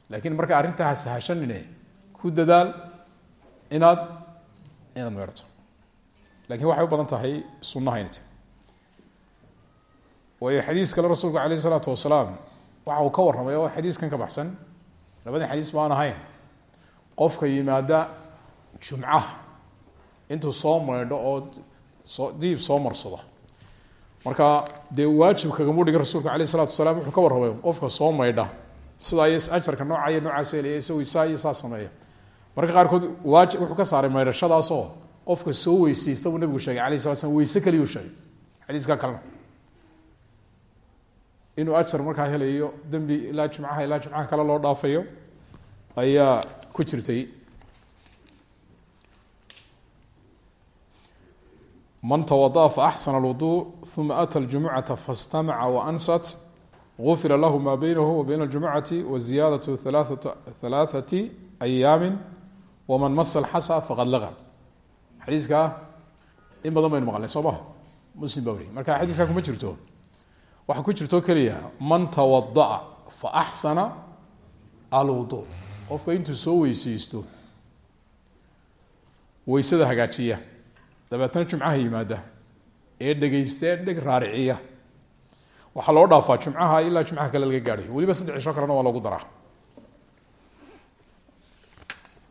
Laakiin marka arrintaa ha sahashanine ku dadaal inaad inaad meerto laakiin waxay u badan tahay sunnaha inay tahay. Waayo xadiis kale rasuulku isalaatu wasalaam waxa uu ka warramay oo xadiiskan ka baxsan labadii xadiis baan ahayn. Qofka yimaada jumcaha intuu soo maydho oo soo diib soo marsado. Marka dee waajib kagamu dhigin rasuulku alayh isalatu wasalaam wuxuu ka warramay qofka soo maydha. Sidaa iyo ajarka nooca iyo noocaasu helaya isagoo isaa iyo saa sameeya. Marka qaarkood waajib wuxuu ka saaray maydhashadaasoo qofka soo weyseysta buu nabigu sheegay alayh sala slam weyse kaliyuu sheegay xadiiskaa kalena inuu ajar markaa helayo dembi ilaa jumcaha ilaa jumcaha kale loo dhaafayo ayaa ku jirtay man tawadaأa faaxsana اlwuضuء uma ata اljumucata faاstamaca waansat gufira lahu ma baynahu wa bayna اljumucati waziyaadaة halaaثati ayaami waman masa اlxasa faqad laga xadiiskaa in badan baynu maqlnay soo maha muslim baa weriy marka xadiiskaa kuma jirto waxaa ku jirto keliya man tawadaca fa axsana alwudu. Qofka intuu soo weysaysto weysada hagaajiya. Dabeetna jumcaha yimaada. Ee dhegayste dheg raariciya. Waxaa loo dhaafaa jumcaha ilaa jumcaha kale laga gaadhay. Weliba saddex cisho kalena waa lagu daraa.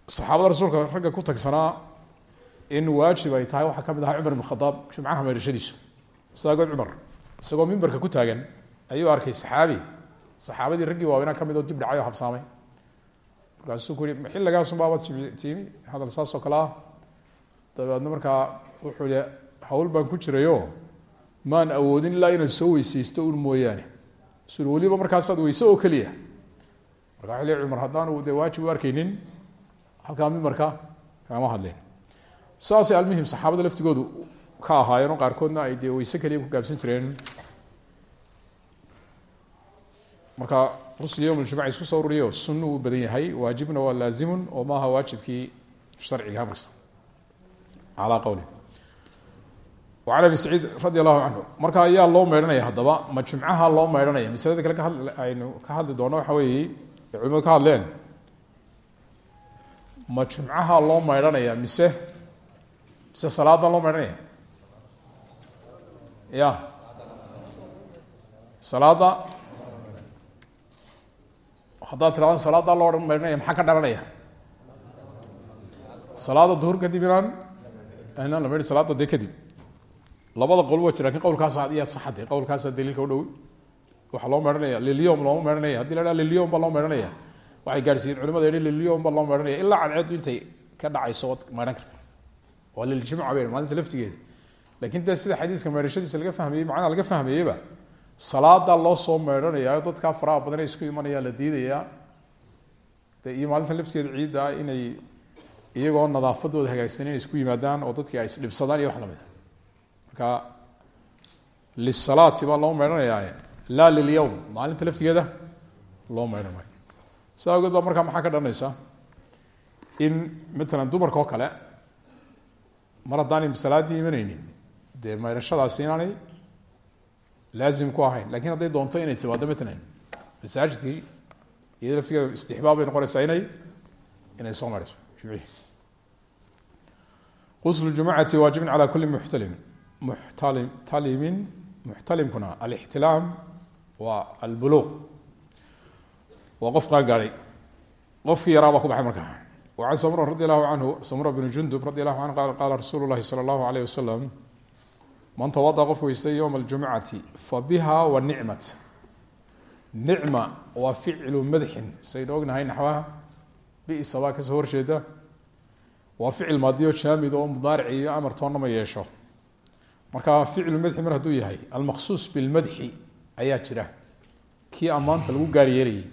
Saxaabada rasuulka ragga ku tagsanaa in waajib ay tahay waxaa ka mid ahaa cumar ibn khadaab jumcaha meerashadiisu sadaagood cumar isagoo mimbarka ku taagan ayuu arkay saxaabi. Saxaabadii raggii waaweynaa ka mid oo dib dhacay oo habsaamay. Markaasuu ku yihi xilligaasunbaabad tiimi hadal saas oo kale ah. Dabeedna markaa wuxuu i hawl baan ku jirayo maan awoodin ilaa inaan soo weyseysto un mooyaane. Su weliba markaasaad weyse oo keliya. Marka wa le cumar haddaanu dee waajib u arkeynin halkaa mimarka kama hadleen. Saasay almuhim saxaabada laftigoodu ka ahaayeenoo qaarkoodna ay dee weyse keliya ku gaabsan jireen marka rusul yowm ljumuca isku soo ururiyo sunnu uu badan yahay waajibna waa laazimun oo maaha waajibkii sharcigaha markasta alى qowli an abi saciid radi allahu canhu marka ayaa loo meydhanaya haddaba ma jumcaha loo meydhanaya maslada kale ka aynu ka hadli doono waxa weeye culimadu ka hadleen ma jumcaha loo meydhanaya mise mise salaada loo meydhanaya ya salaada haddaad tiradan salaada loo meydhanaya maxaa ka dhalanaya? Salaada duhur kadib inaan inaan la meydhi salaada dee kadib labada qowl waa jira laakiin qowlkaas iya saxade qowlkaasa daliilka u dhow. Waxaa loo meedhanaya lilyom looma meedhanaya haddi la dhaa lilyom baa loo meedhanaya waxay gaadhsiiyeen culimada yihi lilyom baa loo meedhanaya ilaa cadceedu intay ka dhacayso ood meedhan karta waa liljimca be maalinta laftigeeda. Lakin dee sida xadiiska meedhashadiisa laga fahmeyey macnaha laga fahmeyeyba salaadaa loo soo meedhanaya dadkaa faraha badan ee isku imanaya la diidayaa de iyo maalinta laftigeeda ciidda inay iyagoo nadaafadooda hagaagsan inay isku yimaadaan oo dadkii ay isdhibsadaan iyo wax la mid a marka lisalaati baa loo meydhanayaa laa lilyowm maalinta laftigeeda loo meydhan maayo saa awgeed baa markaa maxaa ka dhalanaysa? In matalan dumarka oo kale mar haddaanay salaaddii imanaynin dee meydhashadaasi inaanay laazim ku ahayn laakiin hadday doonto inay timaado matalan masaajidkii iyada laftigeeda istixbaab bay noqonaysaa inay inay soo jumcihii qusl jumucati waajibin calى kuli muxtalim muxtalim talimin muxtalimkuna alixtilaam waa albuluq waa qof qaan gaadhay qofkii yaraa baa ku baxay markaa wacan samura radi allahu canhu samura bnu jundub radi allahu canhu qal qaala rasuulu llahi sala allahu alayh wasalam man tawada qof weystay yowma aljumcati fa biha wa nicmat nicma waa ficlu madxin saynu ognahay naxwaha bisa baa ka soo horjeeda waa ficil maadiyo jaamid oo mudaaric iyo amar toonna ma yeesho marka ficlu madxi mar hadduu yahay almaqsuus bilmadxi ayaa jira kii ammaanta lagu gaar yeelayay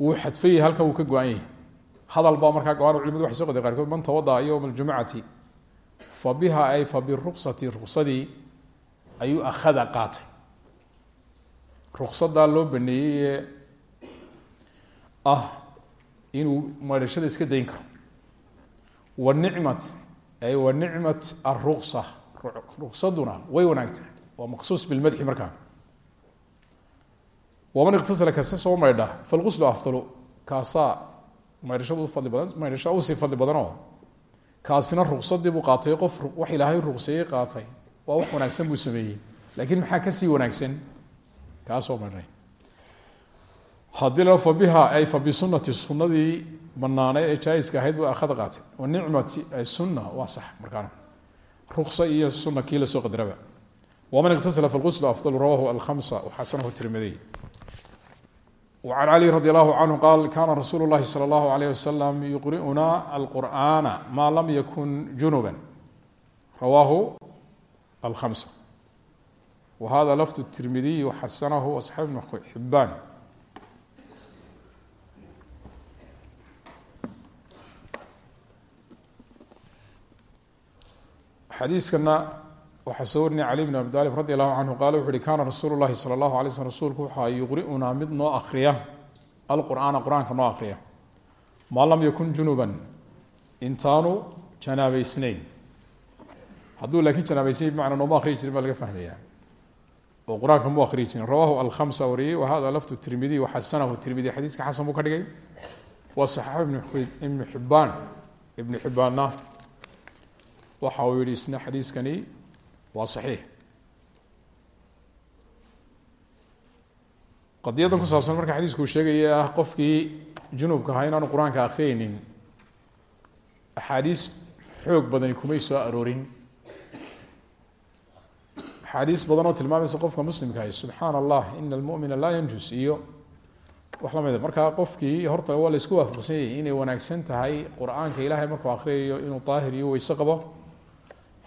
wuu xadfayay halkan wuu ka go-an yahay hadal baa markaa go-an culimadu waxay so qadeen qaarkood man tawada'a yowma aljumcati fa biha ay fa biruqsati ruqsadii ayuu akhada qaatay. Ruqsadaa loo baneeyey ee ah inuu maydhashada iska dayn karo. Wa nicmat ay wa nicmat aruqsa ruqsaduna way wanaagtahay waa maqsuus bilmadxi markaa. Waman iktasala kase soo maydha falquslu afdalu kaasaa maydhashada u fadli badan maydhashada u sii fadli badanoo kaasina ruqsadii buu qaatay qof wax ilaahay ruqseeyey qaatay. Waa wax wanaagsan buu sameeyey. Laakiin maxaa ka sii wanaagsan? Kaasoo maydhay haddii fa biha ay fa bisunati sunadii banaanay ee jaaiska ahayd buu akhada qaatay. Wa nicmati sunna waa sax markaana ruqsa iyo suna kii la soo qadaraba. Waman iktasala falquslu afdalu rawahu alkhamsa waxasanahu tirmidiy وعن علي رضي الله عنه قال كان رsuuل اللhi صلى الله عليه وسلم يقرئna القرآن ma lم ykن جuنبا رwاه الخمسة وhذا لفظ الترمiدي وxasنه وصحيح بن حبان xadiiskana warinaya cali bn abi talib radi allahu canhu qaala wuxu uhi kaana rasuulu llahi sala allahu alay slm rasuulku waxaa yuqri'unaa mid noo akriya alqur'aana qur'aanka noo akriya maa lam yakun junuban. Intaanu janaabeysnayn hadduu laakiin janaabeysnay bimacnaa nooma akriyi jirin baa laga fahmaya oo qur'aanka mu akriyi jirin. Rawahu alkhamsa wariyey. Wa hada lafdu tirmidiy waxasanahu tirmidi xadiiska xasan buu ka dhigay. Wa saxaxu ibnu xibaan ibnu xibaanna waxa uu yihi isna xadiiskani waa saxiix. Qadiyadan ku saabsan marka xadiisku uu ah qofkii junubka ahaa inaanu qur'aanka akhriyeynin axaadiis xoog badani kumay soo aroorin. Axaadiis badan oo tilmaamaysa qofka muslimka ahi subxaana allah ina almumina laa yanjus. Iyo wax la mida marka qofkii horta waa la isku waafaqsan yahay inay wanaagsan tahay qur'aanka ilaahay markuu akhriyayo inuu daahir iyo weyse qabo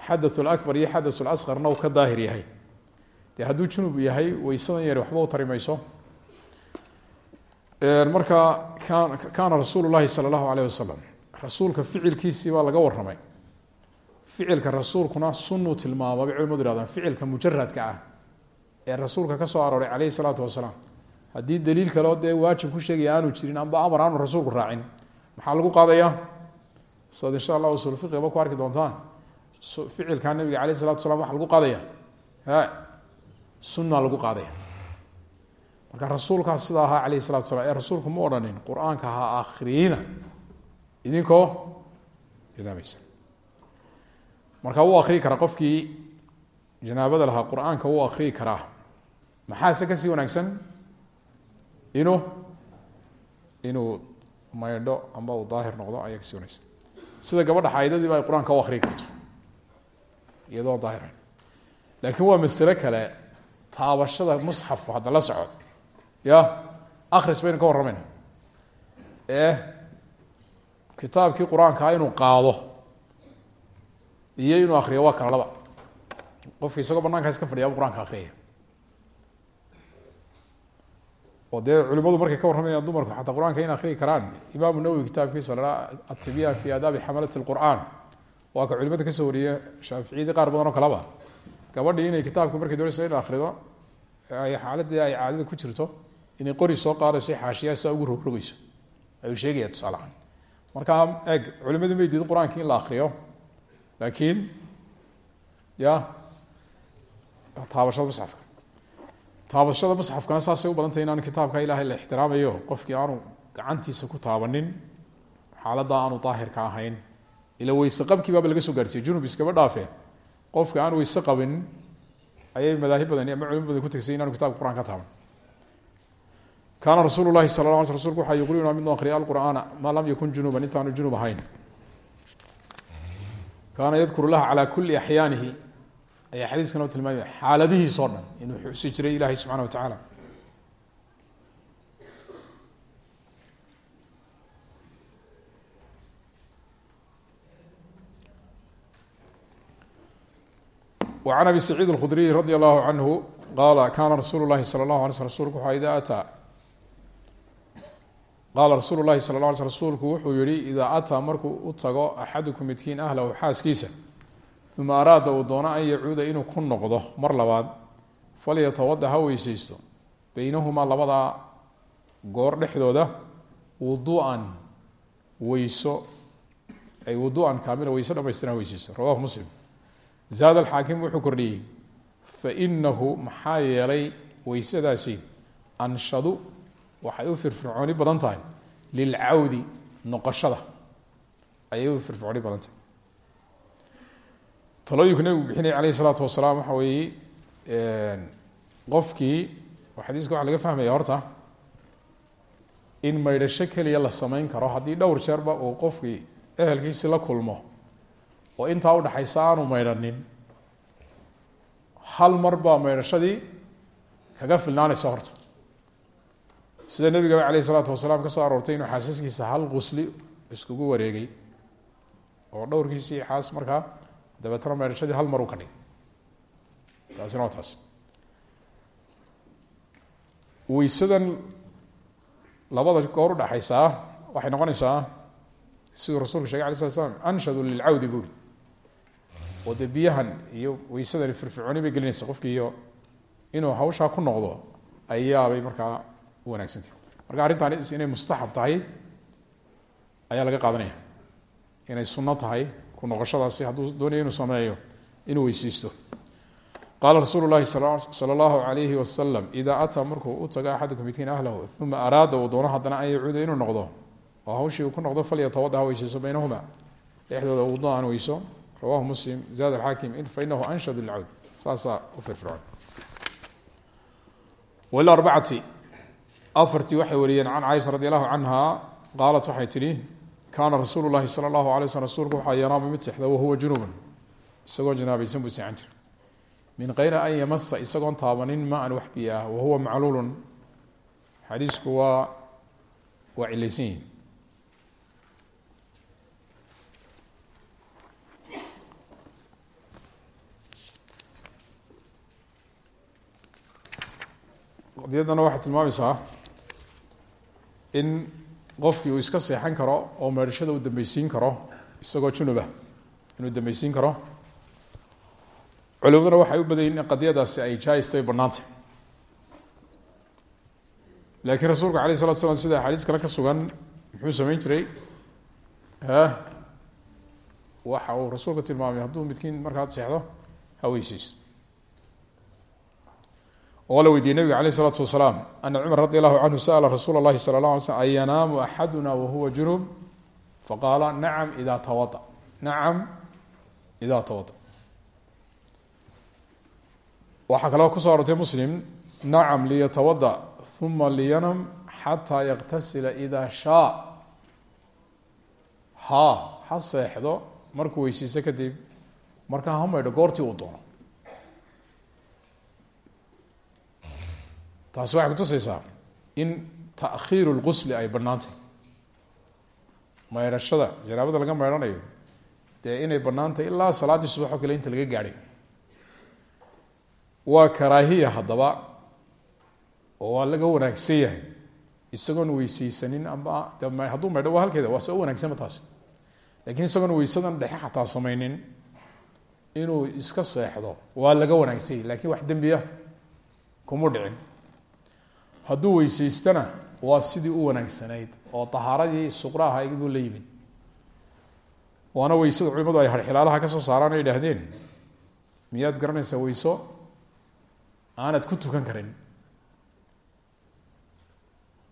xadaث اأكbar iyo xadaث اأsqarna uu ka daahir yahay dee hadduu junub yahay weysadan yar waxba u tari mayso marka kaana rasuul الlahi salى الlahu عalيه wasalam rasuulka ficilkiisii baa laga waramay ficilka rasuulkuna sunuu tilmaama bay culimadu ihahdaan ficilka mujaradka ah ee rasuulka ka soo arooray calayh الsalaatu wasalaam haddii daliil kaleo dee waajib ku sheegaya aanu jirin amba amar aanu rasuulku raacin maxaa lagu qaadaya saad insha allah usul fiqiba ku arki doontaan ficilkaa nabiga alayh salatu salam waxa lagu qaadaya? Ha sunna lagu qaadaya. Marka rasuulkaas sidaa ahaa alayh salatu salam ee rasuulku ma odhanin qur'aanka ha akriyina idinkoo ilaamaysa marka wuu akriyi karaa qofkii janaabada lahaa qur'aanka wuu akriyi karaa. Maxaase ka sii wanaagsan? Inuu inuu maydho amba uu daahir noqdo ayaa ka sii wanaagsan. Sida gabadha xaydadiiba ay qur'aanka u akriyi karto iyadoo daahiran. Laakiin waa masalo kale taabashada musxafku hadda la socod ya akris baynu ka warramayna. Ee kitaabkii qur'aankaa inuu qaado iyo inuu akriyo waa kala laba. Qofki isagoo banaankaas ka fadhiyaaba qur'aanka akriyaya oo dee culimadu markay ka warramayaan dumarku xataa qur'aanka in akriyi karaan imaamu nawowi kitaabkiisa la atibyan fi aadaabi xamalat lqur'aan waa ka culimada ka soo wariye shaaficiyadii qaar badan oo kaleba gabadhii inay kitaabka markay doonaysa in akrido ay xaaladii ay caadada ku jirto inay qori soo qaadayso xaashiyaa saa ugu rogrogeyso ayuu sheegaya tusaalehaan markaa eeg culimadu may diidin qur'aanka in la akriyo laakiin ya taabashada musxafka taabashada musxafkana saasay u badantay inaan kitaabka ilaahay la ixtiraamayo qofkii aanu gacantiisa ku taabanin xaaladda aanu daahirka ahayn ila weyse qabkii baaba laga soo gaarsiiyey junub iskaba dhaafe. Qofka aan weyse ayay madaahib badani ama culimo badan ku tegsay inaanu kitabka qur'aan taaban kaana rasuulu lahi sala la ala rasulku waxaa yuqriuna mid akriya alqur'aana maa lam yakun junuban intaanu junub ahayn. Kaana yadkuru laha calaa kuli axyaanihi ayaa xadiiskan oo tilmaamaya xaaladihiis oo dhan inuu xusi jiray ilahi subxana wa tacaala وعن أبي سعيid الkخdري رضي الله عنه qال kاna رasuل الlahi slى الlaه علي sل rsulku wxaa ida atىa qaala rasuulu الlahi salى اه علي sl rsulku wuxuu yihi idaa ataa markuu u tago axadukum midkiin ahlahu xaaskiisa ثuma araada uu doono an yacuuda inuu ku noqdo mar labaad falyatawada ha weyseysto beynahumaa labadaa goor dhexdooda wuduuan weyso ay wuduuan kaamila weyso dhamaystiran ha weyseysto rawahu muslim zaad alxaakim wuxuu kordhiyey. Fainahu maxaa yeelay weysadaasi anshadu waxay u firfircooni badan tahay. Lilcawdi noqoshada. Ayay u firfircooni badan tahay. Talooyinku nabigu bixinaya alayh isalaatu wasalaam waxa weeye qofkii xadiiska waxaa laga fahmaya horta in maydhasho keliya la samayn karo haddii dhowr jeerba qofkii ehelkiisi la kulmo oo intaa udhaxaysa aanu maydhanin. Hal mar baa maydhashadii kaga filnaanaysa horta. Sida nebigaba alayh isalaatu wasalaam ka soo aroortay inuu xaasaskiisa hal qusli iskugu wareegay oo dhowrkiisii xaas markaa dabeetana maydhashadii hal mar u ka dhig taasina waa taas. Weysadan labada goor udhaxaysaa waxay noqonaysaa siduu rasulku shegay ala slat slam anshadu lilcawdi buuri oo dee biyahan iyo weysadani firfircooni bay gelinaysa qofki iyo inuu hawshaa ku noqdo ayaabay markaa u wanaagsantah marka arrintan inay mustaxab tahay ayaa laga qaadanaya. Inay sunno tahay ku noqoshadaasi hadduu doonayo inuu sameeyo inuu weyseysto qaala rasuulu lahi sala allahu alayhi wasalam idaa ataa markuu u tago axadukum midkiin ahlahu uma araada uu doono haddana an yacuuda inuu noqdo oo hawshii uu ku noqdo falyatawada ha weyseyso baynahuma. Dhexdooda rawahu muslim zaad alxaakim fainahu anshad lilcawd saasaa u firfircoon walarbacati afartii waxay wariyeen can caaisha radi allahu canha qaalat waxay tidhi kaana rasuulu lahi sala allahu alay slm rasuulku waxaa yanaamu mid sexda wahuwa junuban isagoo janaabaysan buu seexan jira min kayri an yamasa isagoon taabanin ma an wax biyo ah wahuwa macluulun xadiisku waa waa cilaysan yihiin qadiyaddana waxay tilmaamaysaa in qofkii uu iska seexan karo oo meedhashada uu dambeysiin karo isagoo junubah inuu dambeysiin karo culimaduna waxay u badayin in qadiyadaasi ay jaa-isto ay bannaantay. Laakiin rasuulka alayh salatu slam sida axaadiis kale ka sugan muxuu sameyn jiray waxa uu rasuulku tilmaamay hadduu midkiin markaad seexdo ha weyseyso oo la weydiiyey nabiga alayh isalaatu wasalaam ana cumar radi allahu canhu sa'la rasuula اllahi sala اllah alay slm an yanaamu axaduna wahuwa junub? Faqaala nacam ida tawada. Nacam ida tawada. Waxaa kaloo ku soo arortay muslim nacam liyatawada uma liyanam xataa yaktasila ida shaa. Ha ha seexdo markuu weyseyso kadib markaa ha maydho goortii uu doono taasi waxay kutusaysaa in taakhiiru lqusli ay bannaantay. Maydhashada janaabada laga maydhanayo dee inay bannaantay ilaa salaaddii subax kale inta laga gaadhay. Waa karaahiya haddaba oo waa laga wanaagsan yahay. Isagoon weyseysanin amba de hadduu maydho waa halkeeda waa se u wanaagsanba taasi lakiin isagoon weysadan dhexe xataa samaynin inuu iska seexdo waa laga wanaagsan yahay. Lakiin wax dembiya kuma dhicin hadduu weyseystana waa sidii u wanaagsanayd oo tahaaradii suqra ahayd buu la yimid. Waana weysada culimadu ay harxilaalaha ka soo saaraan o yidhaahdeen miyaad garanaysaa weyso? Aanad ku tukan karin.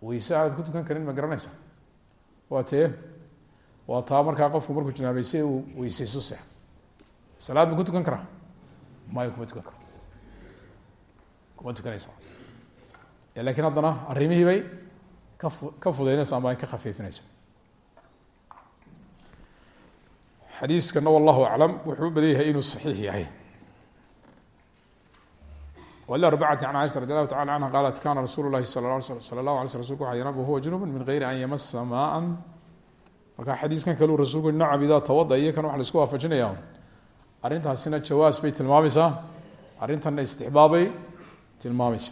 Weyse aanad ku tukan karin ma garanaysaa? Waa tee waa taa markaa qofku markuu janaabeysay uu weyseyso seex. Salaad ma ku tukan karaa? Mayo kuma tukan karo kuma tukanaysa laakiin haddana arrimihii bay ka ka fudaynaysa ama ka khafiifinaysa. Xadiiskana wallahu aclam wuxuu u badan yahay inuu saxiix yahay. Wlarbacati can caiشha radi allahu tacala canha qaalat kana rasuulu lahi sal sala اlahu alay sl rasulku huwa junuba min geyri an yamasa maa marka xadiiskan kaleu rasulku nacam idaa tawada iyo kan waxa la isku waafajinaya arrintaasina jawaas bay tilmaamaysaa arrintanna istixbaabay tilmaamaysa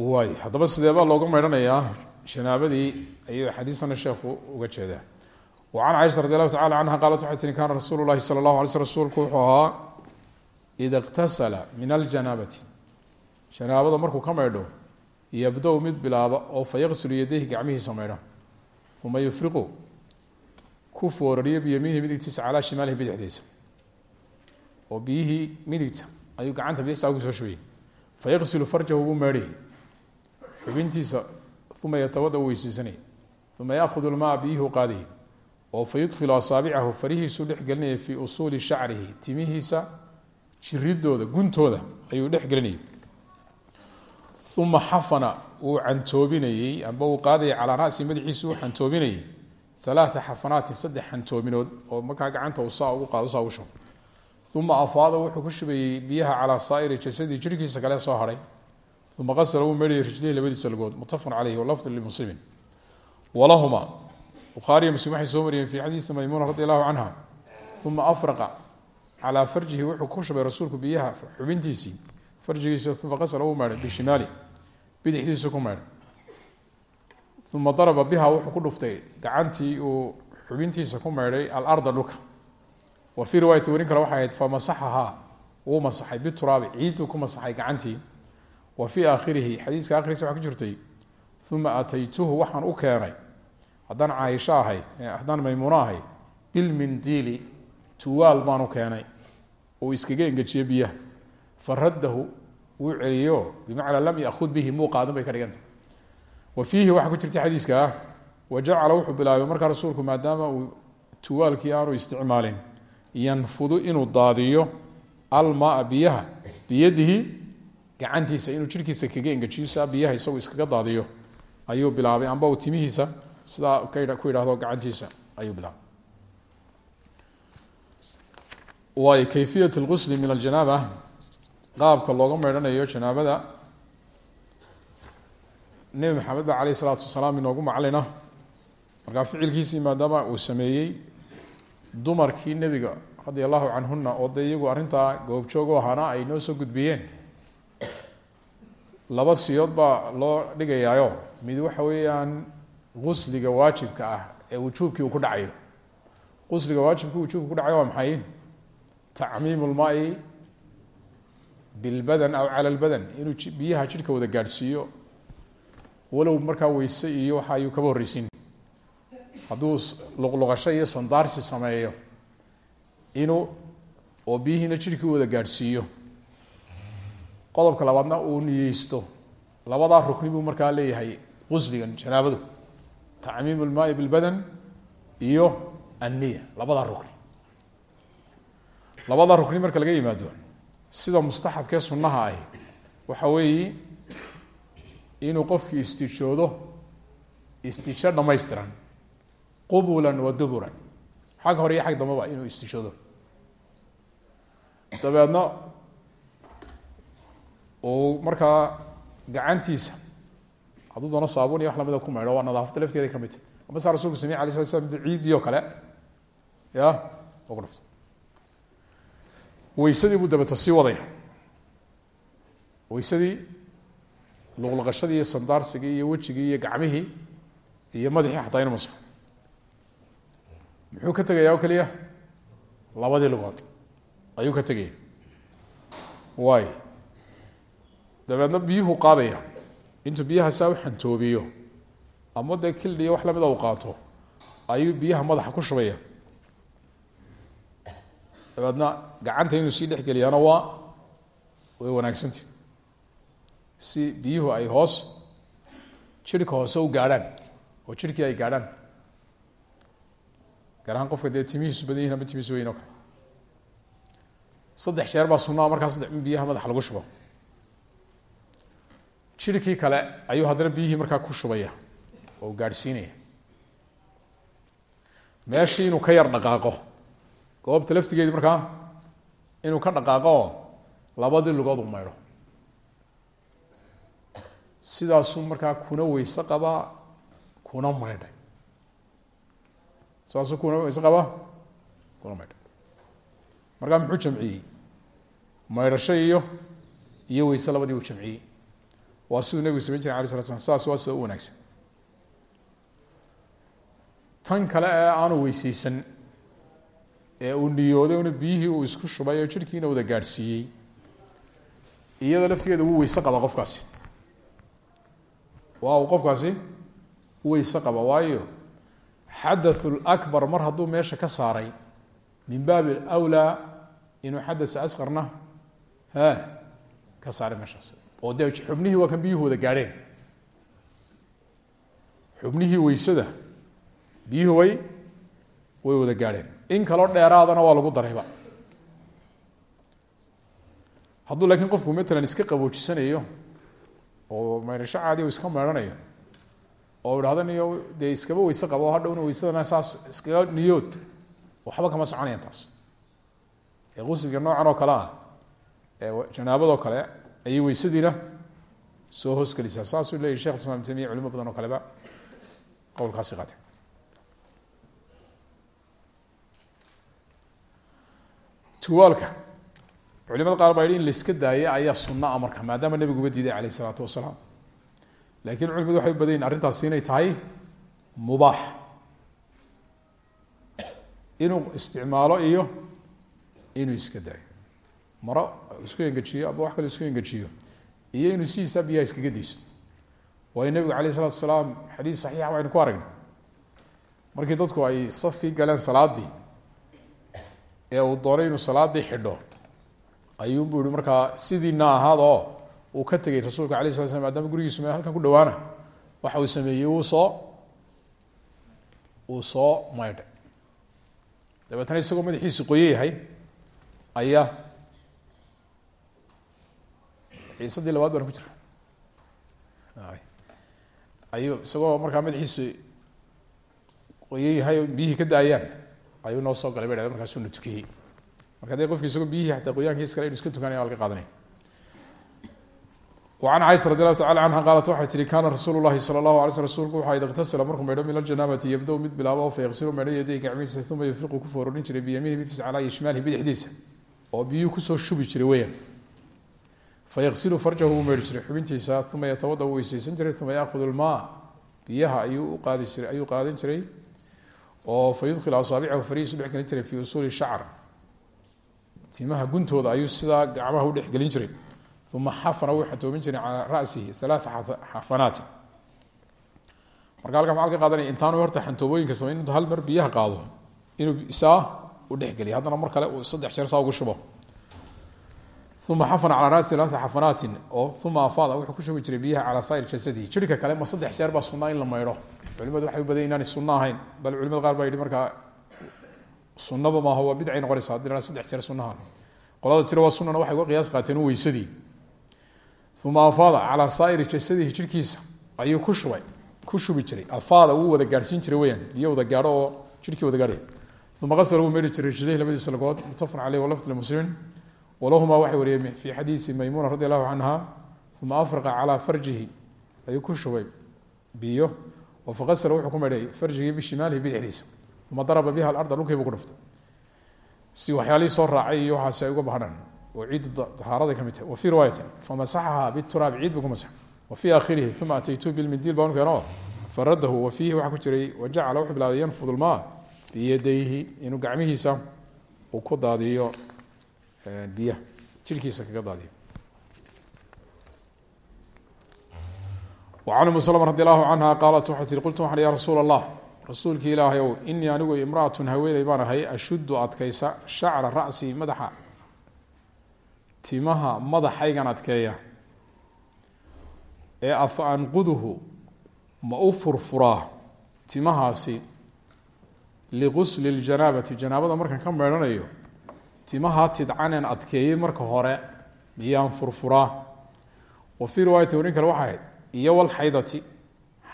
way. Hadaba sidee baa looga meydhanayaa janaabadii ayuu axaadiistana sheekhu uga jeedaa. Wa can caaisha radi allahu tacala canha qaalat waxay tihi kaana rasuulu llahi sala allahu alay sl rasuulku wuxuu ahaa ida ktasala min aljanaabati janaabada markuu ka maydho yabda-u mid bilaaba oo fa yaqsulu yadayhi gacmihiisa maydho. Uma yufriqu ku foorariyo biyamiinihi midigtiisa calaa shimaalihi bidixdiisa. Oo biyihii midigta ayuu gacanta bidixdiisa ku soo shubiyey. Fa buu meedhayy xubintiisa uma yatawada u weysiisanaya uma yaahudu lmaa biyuhu qaadayay oo fa yudkhilu asaabicahu farihiisuu dhex gelinaya fii usuuli shacrihi timihiisa jiridooda guntooda ayuu dhex gelinayay. Uma xafana wuu cantoobinayey amba uu qaadayay calaa rasi madaxiisu uu xantoobinayey alaaa xafanaatin saddex xantoominood oo markaa gacanta uu saa ugu qaado saa ugu shubo. Uma afaada wuxuu ku shubayey biyaha calaa saa'iri jasadii jirhkiisa kale soo hadhay uma qasla wuu meedhayay rijlihi labadiisa lagood mutafaqun caleyhi walafdu limuslimin walahuma bukhaariyo muslim waxay soo mariyeen fii xadiisi maymuuna radi allahu canha uma afraqa calaa farjihi wuxuu ku shubay rasuulku biyaha xubintiisii farjigiisa uma qasla wuu meedhay bishimaali bidixdiisu ku meedhay uma daraba biha wuxuu ku dhuftay gacantii uu xubintiisa ku meedhay alarda dhulka. Wa fii riwaayati warin kale waxay ahayd famasaxahaa wuu masaxay bituraabi ciiduu ku masaxay gacantii wa fii aakhirihi xadiiska akhriisa waxaa ku jirtay uma ataytuhu waxaan u keenay haddaan caaisho ahayd haddaan maymuuno ahayd bilmindiili tuwaal baan u keenay uu iskaga engejiye biyaha. Faraddahu wuu celiyo lam yakud bihi muu bay ka dhigantah wa fiihi waxaa ku jirta xadiiska wa jacala wuxuu bilaabay markaa rasuulku maadaama uu tuwaalkii aanu isticmaalin yanfudu inuu daadiyo almaa biyaha biyadihi gacantiisa inuu jirkiisa kaga engejiyo biyaha isagu iskaga daadiyo ayuu bilaabay. Amba uu timihiisa sidaa ku yidhahdo gacantiisa ayuu bilaabay. Waay kayfiyat lqusli min aljanaaba qaabka looga meydhanayo janaabada nebi maxamed ba caleyh isalaatu wasalaam inoogu maclina markaa ficilkiisii maadaama uu sameeyey dumarkii nebiga radia allahu canhuna oo dee iyagu arrintaa goobjoog ahaana ay noo soo gudbiyeen laba siyood baa loo dhigayaayo. Mid waxa weeyaan qusliga waajibka ah ee wujuubkii uu ku dhacayo. Qusliga waajibkii wujuubka ku dhacayo waa maxay? Tacmiim lmaai bilbadan aw cala lbadan inuu biyaha jidhka wada gaadhsiiyo walow markaa weyse iyo waxa ayuu kaba horreysin hadduu luqluqasho iyo sandaarsi sameeyo inuu oo biyihiina jidhkii wada gaadhsiiyo qodobka labaadna uu niyeysto. Labadaa rukni buu markaa leeyahay qusligan janaabadu. Tacmiim lmaai bilbadan iyo anniya labadaa rukni. Labadaa rukni marka laga yimaado sida mustaxabkee sunnaha ahi waxa weeye inuu qofkii istijoodo istijo dhamaystiran qubulan wa duburan. Xag hore iyo xag dambaba inuu istijoodo. Dabeedna uu markaa gacantiisa hadduu doono saabuun iyo wax lamida ku maydho waa nadaafadda lafteeda ka midta ama saa rasulku samey alay sala slam ciidii oo kale ya oo ku dhafto weysadii buu dabeta sii wadaya weysadii luqluqashadii iyo sandaarsigii iyo wejigii iyo gacmihii iyo madaxii xataa inu masaxo. Muxuu ka tegayaa oo keliya labadii lugood ayuu ka tegaya waay dabeedna biyuhu qaadaya. Intuu biyaha saa u xantoobiyo ama dee kildhiyo wax lamida uu qaato ayuu biyaha madaxa ku shubaya dabeedna gacanta inuu sii dhexgeliyaana waa way wanaagsanti si biyuhu ay hoos jirhka hoose u gaadhaan oo jirhkii ay gaadhaan. Gaar qofka dee timihiisu badan yihiin weyn oo kale. Saddex jeer baa sunaa markaa saddex biyaha madaxa lagu shubo jirhkii kale ayuu haddana biyihii markaa ku shubaya oo gaadhsiinaya. Meeshii inuu ka yar dhaqaaqo goobta laftigeedi markaa inuu ka dhaqaaqo labadii lugood u maydho. Sidaasuu markaa kuna weyse qabaa kuna maydhay. Saasuu kuna weyse qabaa kuna maydhay. Markaa muxuu jamciyey? Maydhasho iyo iyo weyse labadii uu jamciyey waa siduu nebigu samayn jiray alay slat slam saas waa sida u wanaagsan. Tan kale ee aanu weyseysan ee uu niyooday una biyihii uu isku shubay oo jirhkiina wada gaadhsiiyey iyadoo laftigeeda wuu weyse qaba qofkaasi. Waa uu qofkaasi weyse qaba waayo xadathu lakbar mar hadduu meesha ka saaray min baabi awlaa inuu xadas asqarna ha ka saaray meeshaas oo dee xubnihii waa kan biyuhu wada gaadheen. Xubnihii weysada biyuhu way way wada gaadheen. In kaloo dheeraadana waa lagu darayba. Hadduu laakiin qofku matalan iska qaboojisanayo oo maydhasho caadi iska maydhanayo oo idhahda niyo dee iskaba weyse qabo hadhowna weysadana saas iskaga niyood waxba kama soconayan taas. Ee qusilka noocan oo kale ah ee janaabadoo kale ayay weysadiina soo hoosgelisaa saasuu leyahy shekh islam tamiya culimo badan oo kaleba qowlkaasi qaate tuwaalka culimada qaar baa yidhi in daaya ayaa sunna a marka maadaama nebiguba diiday alayh isalaatu wasalaam. Laakiin culimadu waxay u arrintaasi inay tahay mubaax. Inuu isticmaalo iyo inuu iska daayo maro isku engejiyo aba wax kale isku engejiyo iyo inuu sidiisa biyaha iskaga dayso waayo nebigu alayh isalatu wasalaam xadiis saxiixa waynu ku aragnay markii dadku ay safkii galeen salaadii ee uu doonay inuu salaadii xidho ayuunbu yihi markaa sidiina ahaad oo uu ka tegey rasuulka alay sala slam maadaama gurigiisu meel halkan ku dhawaana waxa uu sameeyey uu soo uu soo maydhay. Dabeetana isagoo madaxiisi yahay ayaa xiisadii labaad baan ku jira ayuu isagoo markaa madaxiisi qoye yahay oo biyihii ka daayaan ayuu noo soo galay ba dhahda markaasuu na tukiyey marka dee qofki isagoo biyihii xataa qoyaankiis kale inu iska tukanaya waa laga qaadanaya وعن caiشha رadي الlahu taعalى anha qaalat waxay tihi kana rasuul الlahi salى الlahu alay sl rsulku waxa id اktasila markuu maydho min aljanaabati yabda mid bilaabo fayaqsilu maydho yaday gacmihiisa uma yufriqu ku foorodhin jiray biyamihi midkiisa calaa ishmaalihi bidixdiisa oo biyuu kusoo shubi jiray weyaan fayaqsilu farjahu uu maydhi jiray xubintiisa uma yatawada uu weyseysan jiray uma yaakhud اlmaa biyaha ayuu uqaadi jiray ayuu qaadan jiray oo fayudkil asaabicahu farihiisu dhex gelin jiray fi usuuli shacr timaha guntooda ayuu sidaa gacmaha u dhexgelin jiray uma xafana wuu xatoomin jiray calaa rasihi alaaa xafanaati marka halka maal ka qaadanaya intaanu horta xantoobooyinka samayn intu hal mar biyaha qaado inuu isaa u dhexgeliya haddana mar kale uu saddex jeer saa ugu shubo uma xafana calaa rasi alaaa xafanaatin oo uma afaada wuxuu ku shubi jiray biyaha calaa saa'ir jasadihi jirhka kale ma saddex jeer baa sunaa in la maydho culimadu waxay u badan inaanay sunno ahayn bal culimada qaar baa yidhi markaa sunaba maaha waa bidcay noqonaysa haddii la saddex jeer sunnaha qolada tira waa sunana waxay uga qiyaas qaateen u weysadii. Uma afaada calaa saa'iri jasadihi jirhkiisa ayuu ku shubay ku shubi jiray. Afaada wuu wada gaadhsiin jiray weyaan biyo wada gaadho oo jirhkii wada gaadhaya uma qasala wuu meeri jiray rijlayhi labadiisa lagood mutafaqun caleyh walafd limuslimin walahumaa waxay wariyeen fii xadiisi maymuuna radi allahu canha uma afraqa calaa farjihi ayuu ku shubay biyo oo faqasala wuxuu ku meedhay farjigii bishimaalihi bidixdiisa uma daraba biha alarda dhulkiibuu ku dhuftay. Si waxyaalihii soo raacay iyo waxaasi ay uga bahdhaan oo ciiddu tahaaraday ka mid tahay wa fii riwaayatin famasaxaha bituraab ciid buu ku masax wa fii aakhirihi uma ataytuu bilmindiil baan keeno faradahu wa fiihi waxaa ku jiray wajacala wuxuu bilaabay yanfud lmaa biyadayhi inuu gacmihiisa uu ku daadiyo biyaha jirkiisa kaga daadiyo. An um slm radi allahu canha qaalat qultu ya rasuul allah rasuulkii ilaahay ow inii anigu imraatun haweeney baan ahay ashuddu adkaysa shacra racsi madaxa timaha madaxaygan adkeeya ee afa anquduhu ma u furfuraa timahaasi liqusli اljanaabati janaabada markan ka meedhanayo timaha tidcaneen adkeeyey marka hore miyaan furfuraa? Wa fii riwaayati warin kale waxay ahayd iyo walxaydati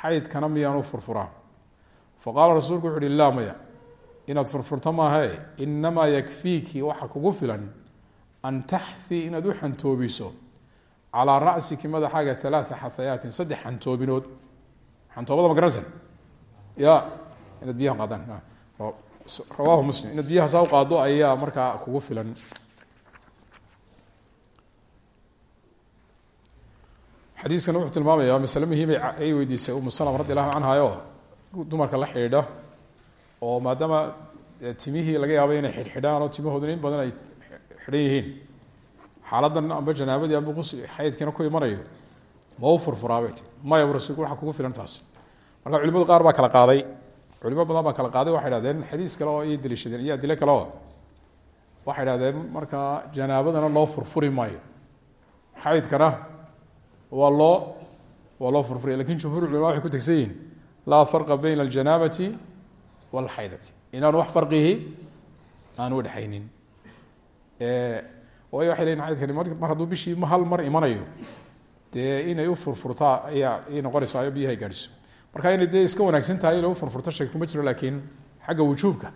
xaydkana miyaan u furfuraa? Faqaala rasuulku wuxu laa maya inaad furfurto maahae inamaa yakfiiki waxa kugu filan an taxii inaad u xantoobiso calaa rasiki madaxaaga alaaa xatayaatin saddex xantoobinood. Xantoobada ma garanaysa ya inaad biyaha qaadaan rawaahu muslim. Inaad biyaha saa u qaado ayaa markaa kugu filan. Xadiiskana wuxuu tilmaamaya masale muhiimay ay weydiisay umu salama radi allahu canhayo dumarka la xidhiidha oo maadaama timihii laga yaabay inay xidhxidhaan oo timahooduna in badan ay xidhan yihiin. Xaaladan amba janaabadii amba xaydkiina ku imanayo ma u furfuraabay ti maya rasulku waxa kugu filan taas. Marka culimadu qaar baa kala qaaday culimo badan baa kala qaaday waxay hahdeen xadiis kale oo ay daliishadeen iyo adilo kale oo. Waxay dhahdeen markaa janaabadana loo furfuri maayo. Xaydkana waa loo waa loo furfuriya laakiin jumhur culima waxay ku tegsan yihiin laa farqa bayna aljanaabati walxaydati. Inaan wax farqihi aan u dhexaynin. Waayo waxay leyiin xaydkani mar hadduu bishii hal mar imanayo dee inay u furfurtaa ayaa ay noqonaysaa ayo biyaha ay gaadhiso marka inay dee iska wanaagsan tahay u furfurto sheeg kuma jiro laakiin xagga wujuubka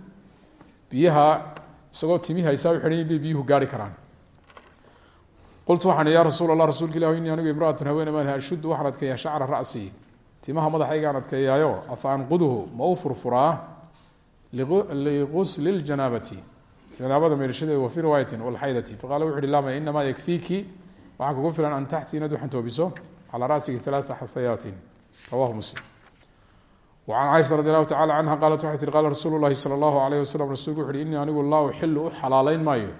biyaha isagoo timihi aysaa u xidhan bay biyuhu gaari karaan. Qultu waxaan ya rasuul allah rasuulka ilah ini anigu imraatun haweene maan ashuddu waxaan adkeeyaa shacra ra'si. Timaha madaxaygaan adkeeyaayo afa anquduhu ma u furfuraa? Ligusli ljanaabati janaabada meerashadeeda wa fii riwaayatin walxaydati faqala wuxu uhi lama inamaa yakfiiki waxaa kugu filan an taxti inaad uxantoobiso calaa ra'sigi alaaa xasayaatin rawahu muslim wacan caaisha radi allahu tacala canha qaalat waxay tihi qaala rasuulu llahi sala allahu alayh wasalam rasuulku wuxu uhi inii anigu laa uxilu u xalaaleyn maayo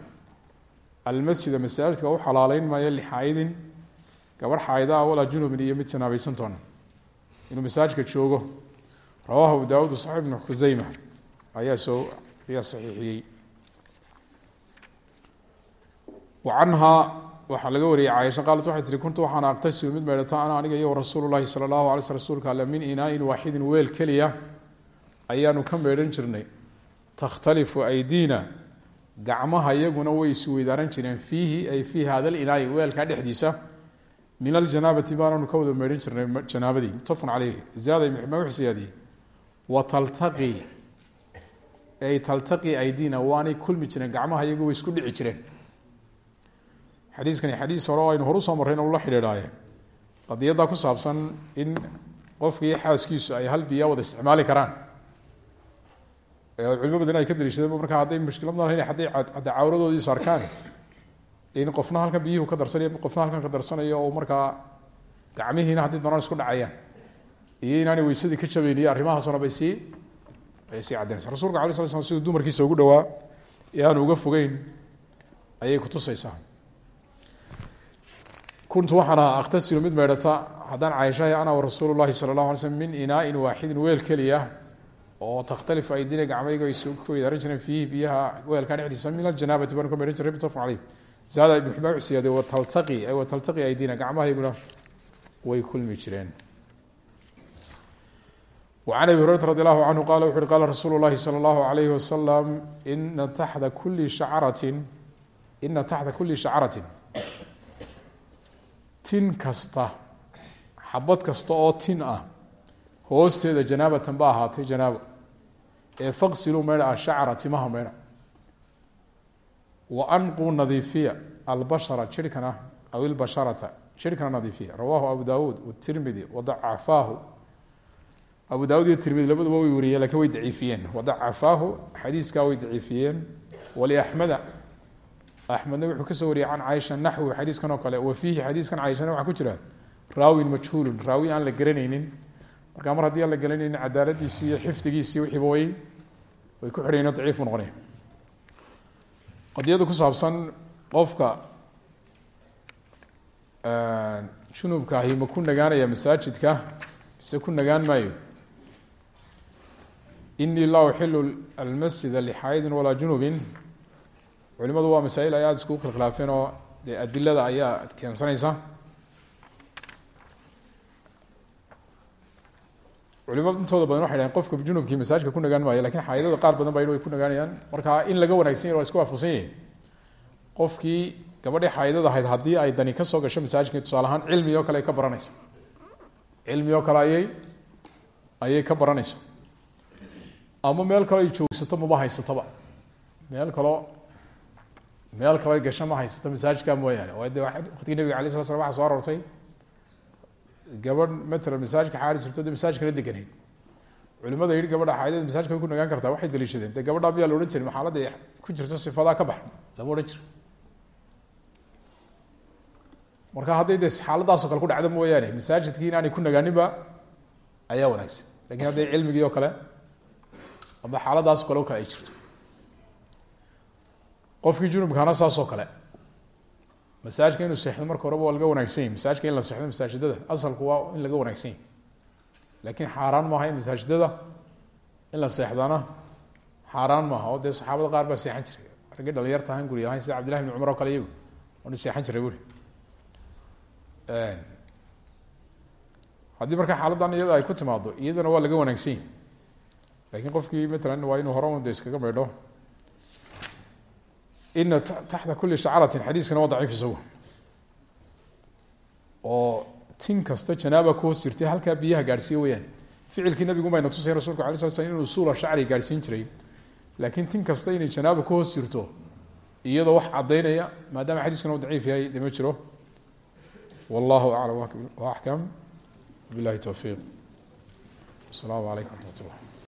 almasjida masaajidka u xalaaleyn maayo lixaydin gabadh xaaydaa walaa junubin iyo mid janaabaysantoona inuu masaajidka joogo rawahu abu daawuud saxi ibnu khuseyma ayaa soo ayaa saxiixiyey wa canhaa waxaa laga wariyey caaisha qaalat waxay tihi kuntu waxaan aqtasilu mid meydhata ana aniga iyo rasuulu llahi sala allahu alay sl rsulka alle min inaain waaxidin weel keliya ayaanu ka meydhan jirnay. Takhtalifu aydiina gacmaha iyaguna way isweydaaran jireen fiihi ay fii hada linaai weelkaa dhexdiisa. Min aljanaabati baananu ka wada meydhan jirnay janaabadii. Mutafaqun caleyh ziyaada ibn wa taltaqi ay taltaqi aydiina waanay kulmi jireen gacmaha iyagu way isku dhici jireen xadiiskani xadiis hore oo aynu horu soo marrayn ula xidhiidhaaye. Qadiyaddaa ku saabsan in qofkii xaaskiisu ay hal biyaa wada isticmaali karaan. Culimo badan ay ka daliishadeen markaa hadday mushkilad malahayn hadday hadda cawradoodiis arkaan in qofna halkan biyuhu ka darsanayo qofna halkan ka darsanayo oo markaa gacmihiina haddii doonaan isku dhacayaan. Iyo inaanay weysadii ka jabayniyo arrimahaasona bay sii ay sii caddaynaysa rasulka alay sla slam siduu dumarkiisa ugu dhawaa ee aanu uga fogeyn ayay kutusaysaa kuntu waxaan ahaa akhtasilu mid meydhata haddaan caaishahay ana wa rasuulu llahi sala allahu alay slm min inaain waaxidin weel keliya oo takhtalifu aydina gacmayga ay ku weydaaran jireen fiihi biyaha weelkaa dhexdiisa min aljanaabati baanu ka meydhan jiray mutafaq caleyh zaada ibnu xibaan wuxuu siyaadey wataltaqi ay wataltaqi aydina gacmahayguna way kulmi jireen وعن أبي هريرة رضي الله عنه قال وxu قال رsuuل اللhi صلى الله عليه وسلم إna تحta kuli شhacرaة إna تaxta kuli شhacرaةi tin kasta xabad kasta oo tin ah hoosteeda janaabatan ba ahaatay janaabo ee faqsiluu meydha ashacra timaha meydha waanquu nadiifiya albashara jirhkana aw ilbasharata jirhkana nadiifiya. Rawaahu abu dawuud wtirmidi wadacafaahu abu daawud iyo tirmidi labaduba way wariyeen laakiin way daciifiyeen. Wadacafaahu xadiiskaa way daciifiyeen. Waliaxmeda axmedna wuxuu ka soo wariyey can caaisha naxwi xadiiskan oo kale. Wa fiihi xadiiskan caaishana waxaa ku jira raawin majhuulun raawi aan la garanaynin. Marka mar haddii aan la garanaynin cadaaladiisii iyo xifdigiisii wixiiba way way ku xidhayno daciif buu noqonaya. Qadiyada ku saabsan qofka junubka ahi ma ku nagaanaya masaajidka? Mise ku nagaan maayo? Inii laa uxilu almasjida lixaydin walaa junubin culimadu waa masaa-il ay aada iskugu khilkhilaafeen oo dee adilada ayaa keensanaysa culimadu intooda badan waxay dhahen qofka junubkii masaajka ku nagaan maayo laakiin xaayadada qaar badan ba way ku nagaanayaan. Marka in laga wanagsan yahy waa isku waafaqsan yahi qofkii gabadhii xaayadada ahayd haddii ay dani ka soo gasho masaajidka tusaale ahaan cilmi oo kale ka baranaysa. Cilmi oo kale ayay ayay ka baranaysa. Ama meel kale ay joogsato maba haysatoba meel kaloo meel kale gasho ma haysato masaajidka mooyaane waayo de waqtigii nabiga alay sala slam waxa soo aroortay. Gabadh matalan masaajidka xaari jirto de masaajidkana deganayd culimada yihi gabadha xaayadada masaajidka way ku nagaan kartaa waxay daliishadeen. De gabadha miyaa la odhan jiray maxaaladda ku jirto sifadaa ka bax lama odhan jiro marka hadday de xaaladdaasoo kale ku dhacdo mooyaane masaajidkii inaanay ku nagaaninba ayaa wanaagsan. Lakin hadday cilmigii oo kale ama xaaladaas kale o kale ay jirto qofkii junubkaana saasoo kale. Masaajidka inuu seexdo marka horeba waa laga wanaagsan yahy masaajidka in la seexdo masaajidada asalku waa in laga wanaagsan yahy laakiin xaaraan maaha in masaajidada in la seexdana xaaraan maaha oo dee saxaabada qaar baa seexan jiray. Raggii dhalinyarta ahaan guri ahaan sida cabdillahi bn cumar oo kale iyagu waanu seexan jiray buri haddii marka xaaladdan iyada ay ku timaado iyadana waa laga wanaagsan yahy laakiin qofkii matalan waa inuu hore un maydho ina taxta kuli shacratin xadiiskana waa daciif isagu. Oo tin kasta janaaba ku hoos jirtay halkaa biyaha gaadhsiiya weyaan ficilkii nabigu bayna tusay rasulka ala sla slam inuu suula shacri gaadhsiin jiray. Laakiin tin kasta inay janaaba ku hoos jirto iyadoo wax caddaynaya maadaama xadiiskana u daciif yahay dema jiro. Wallahu aclam wa axkam bilahi towfiiq asalaamu calaykum raxmat ullah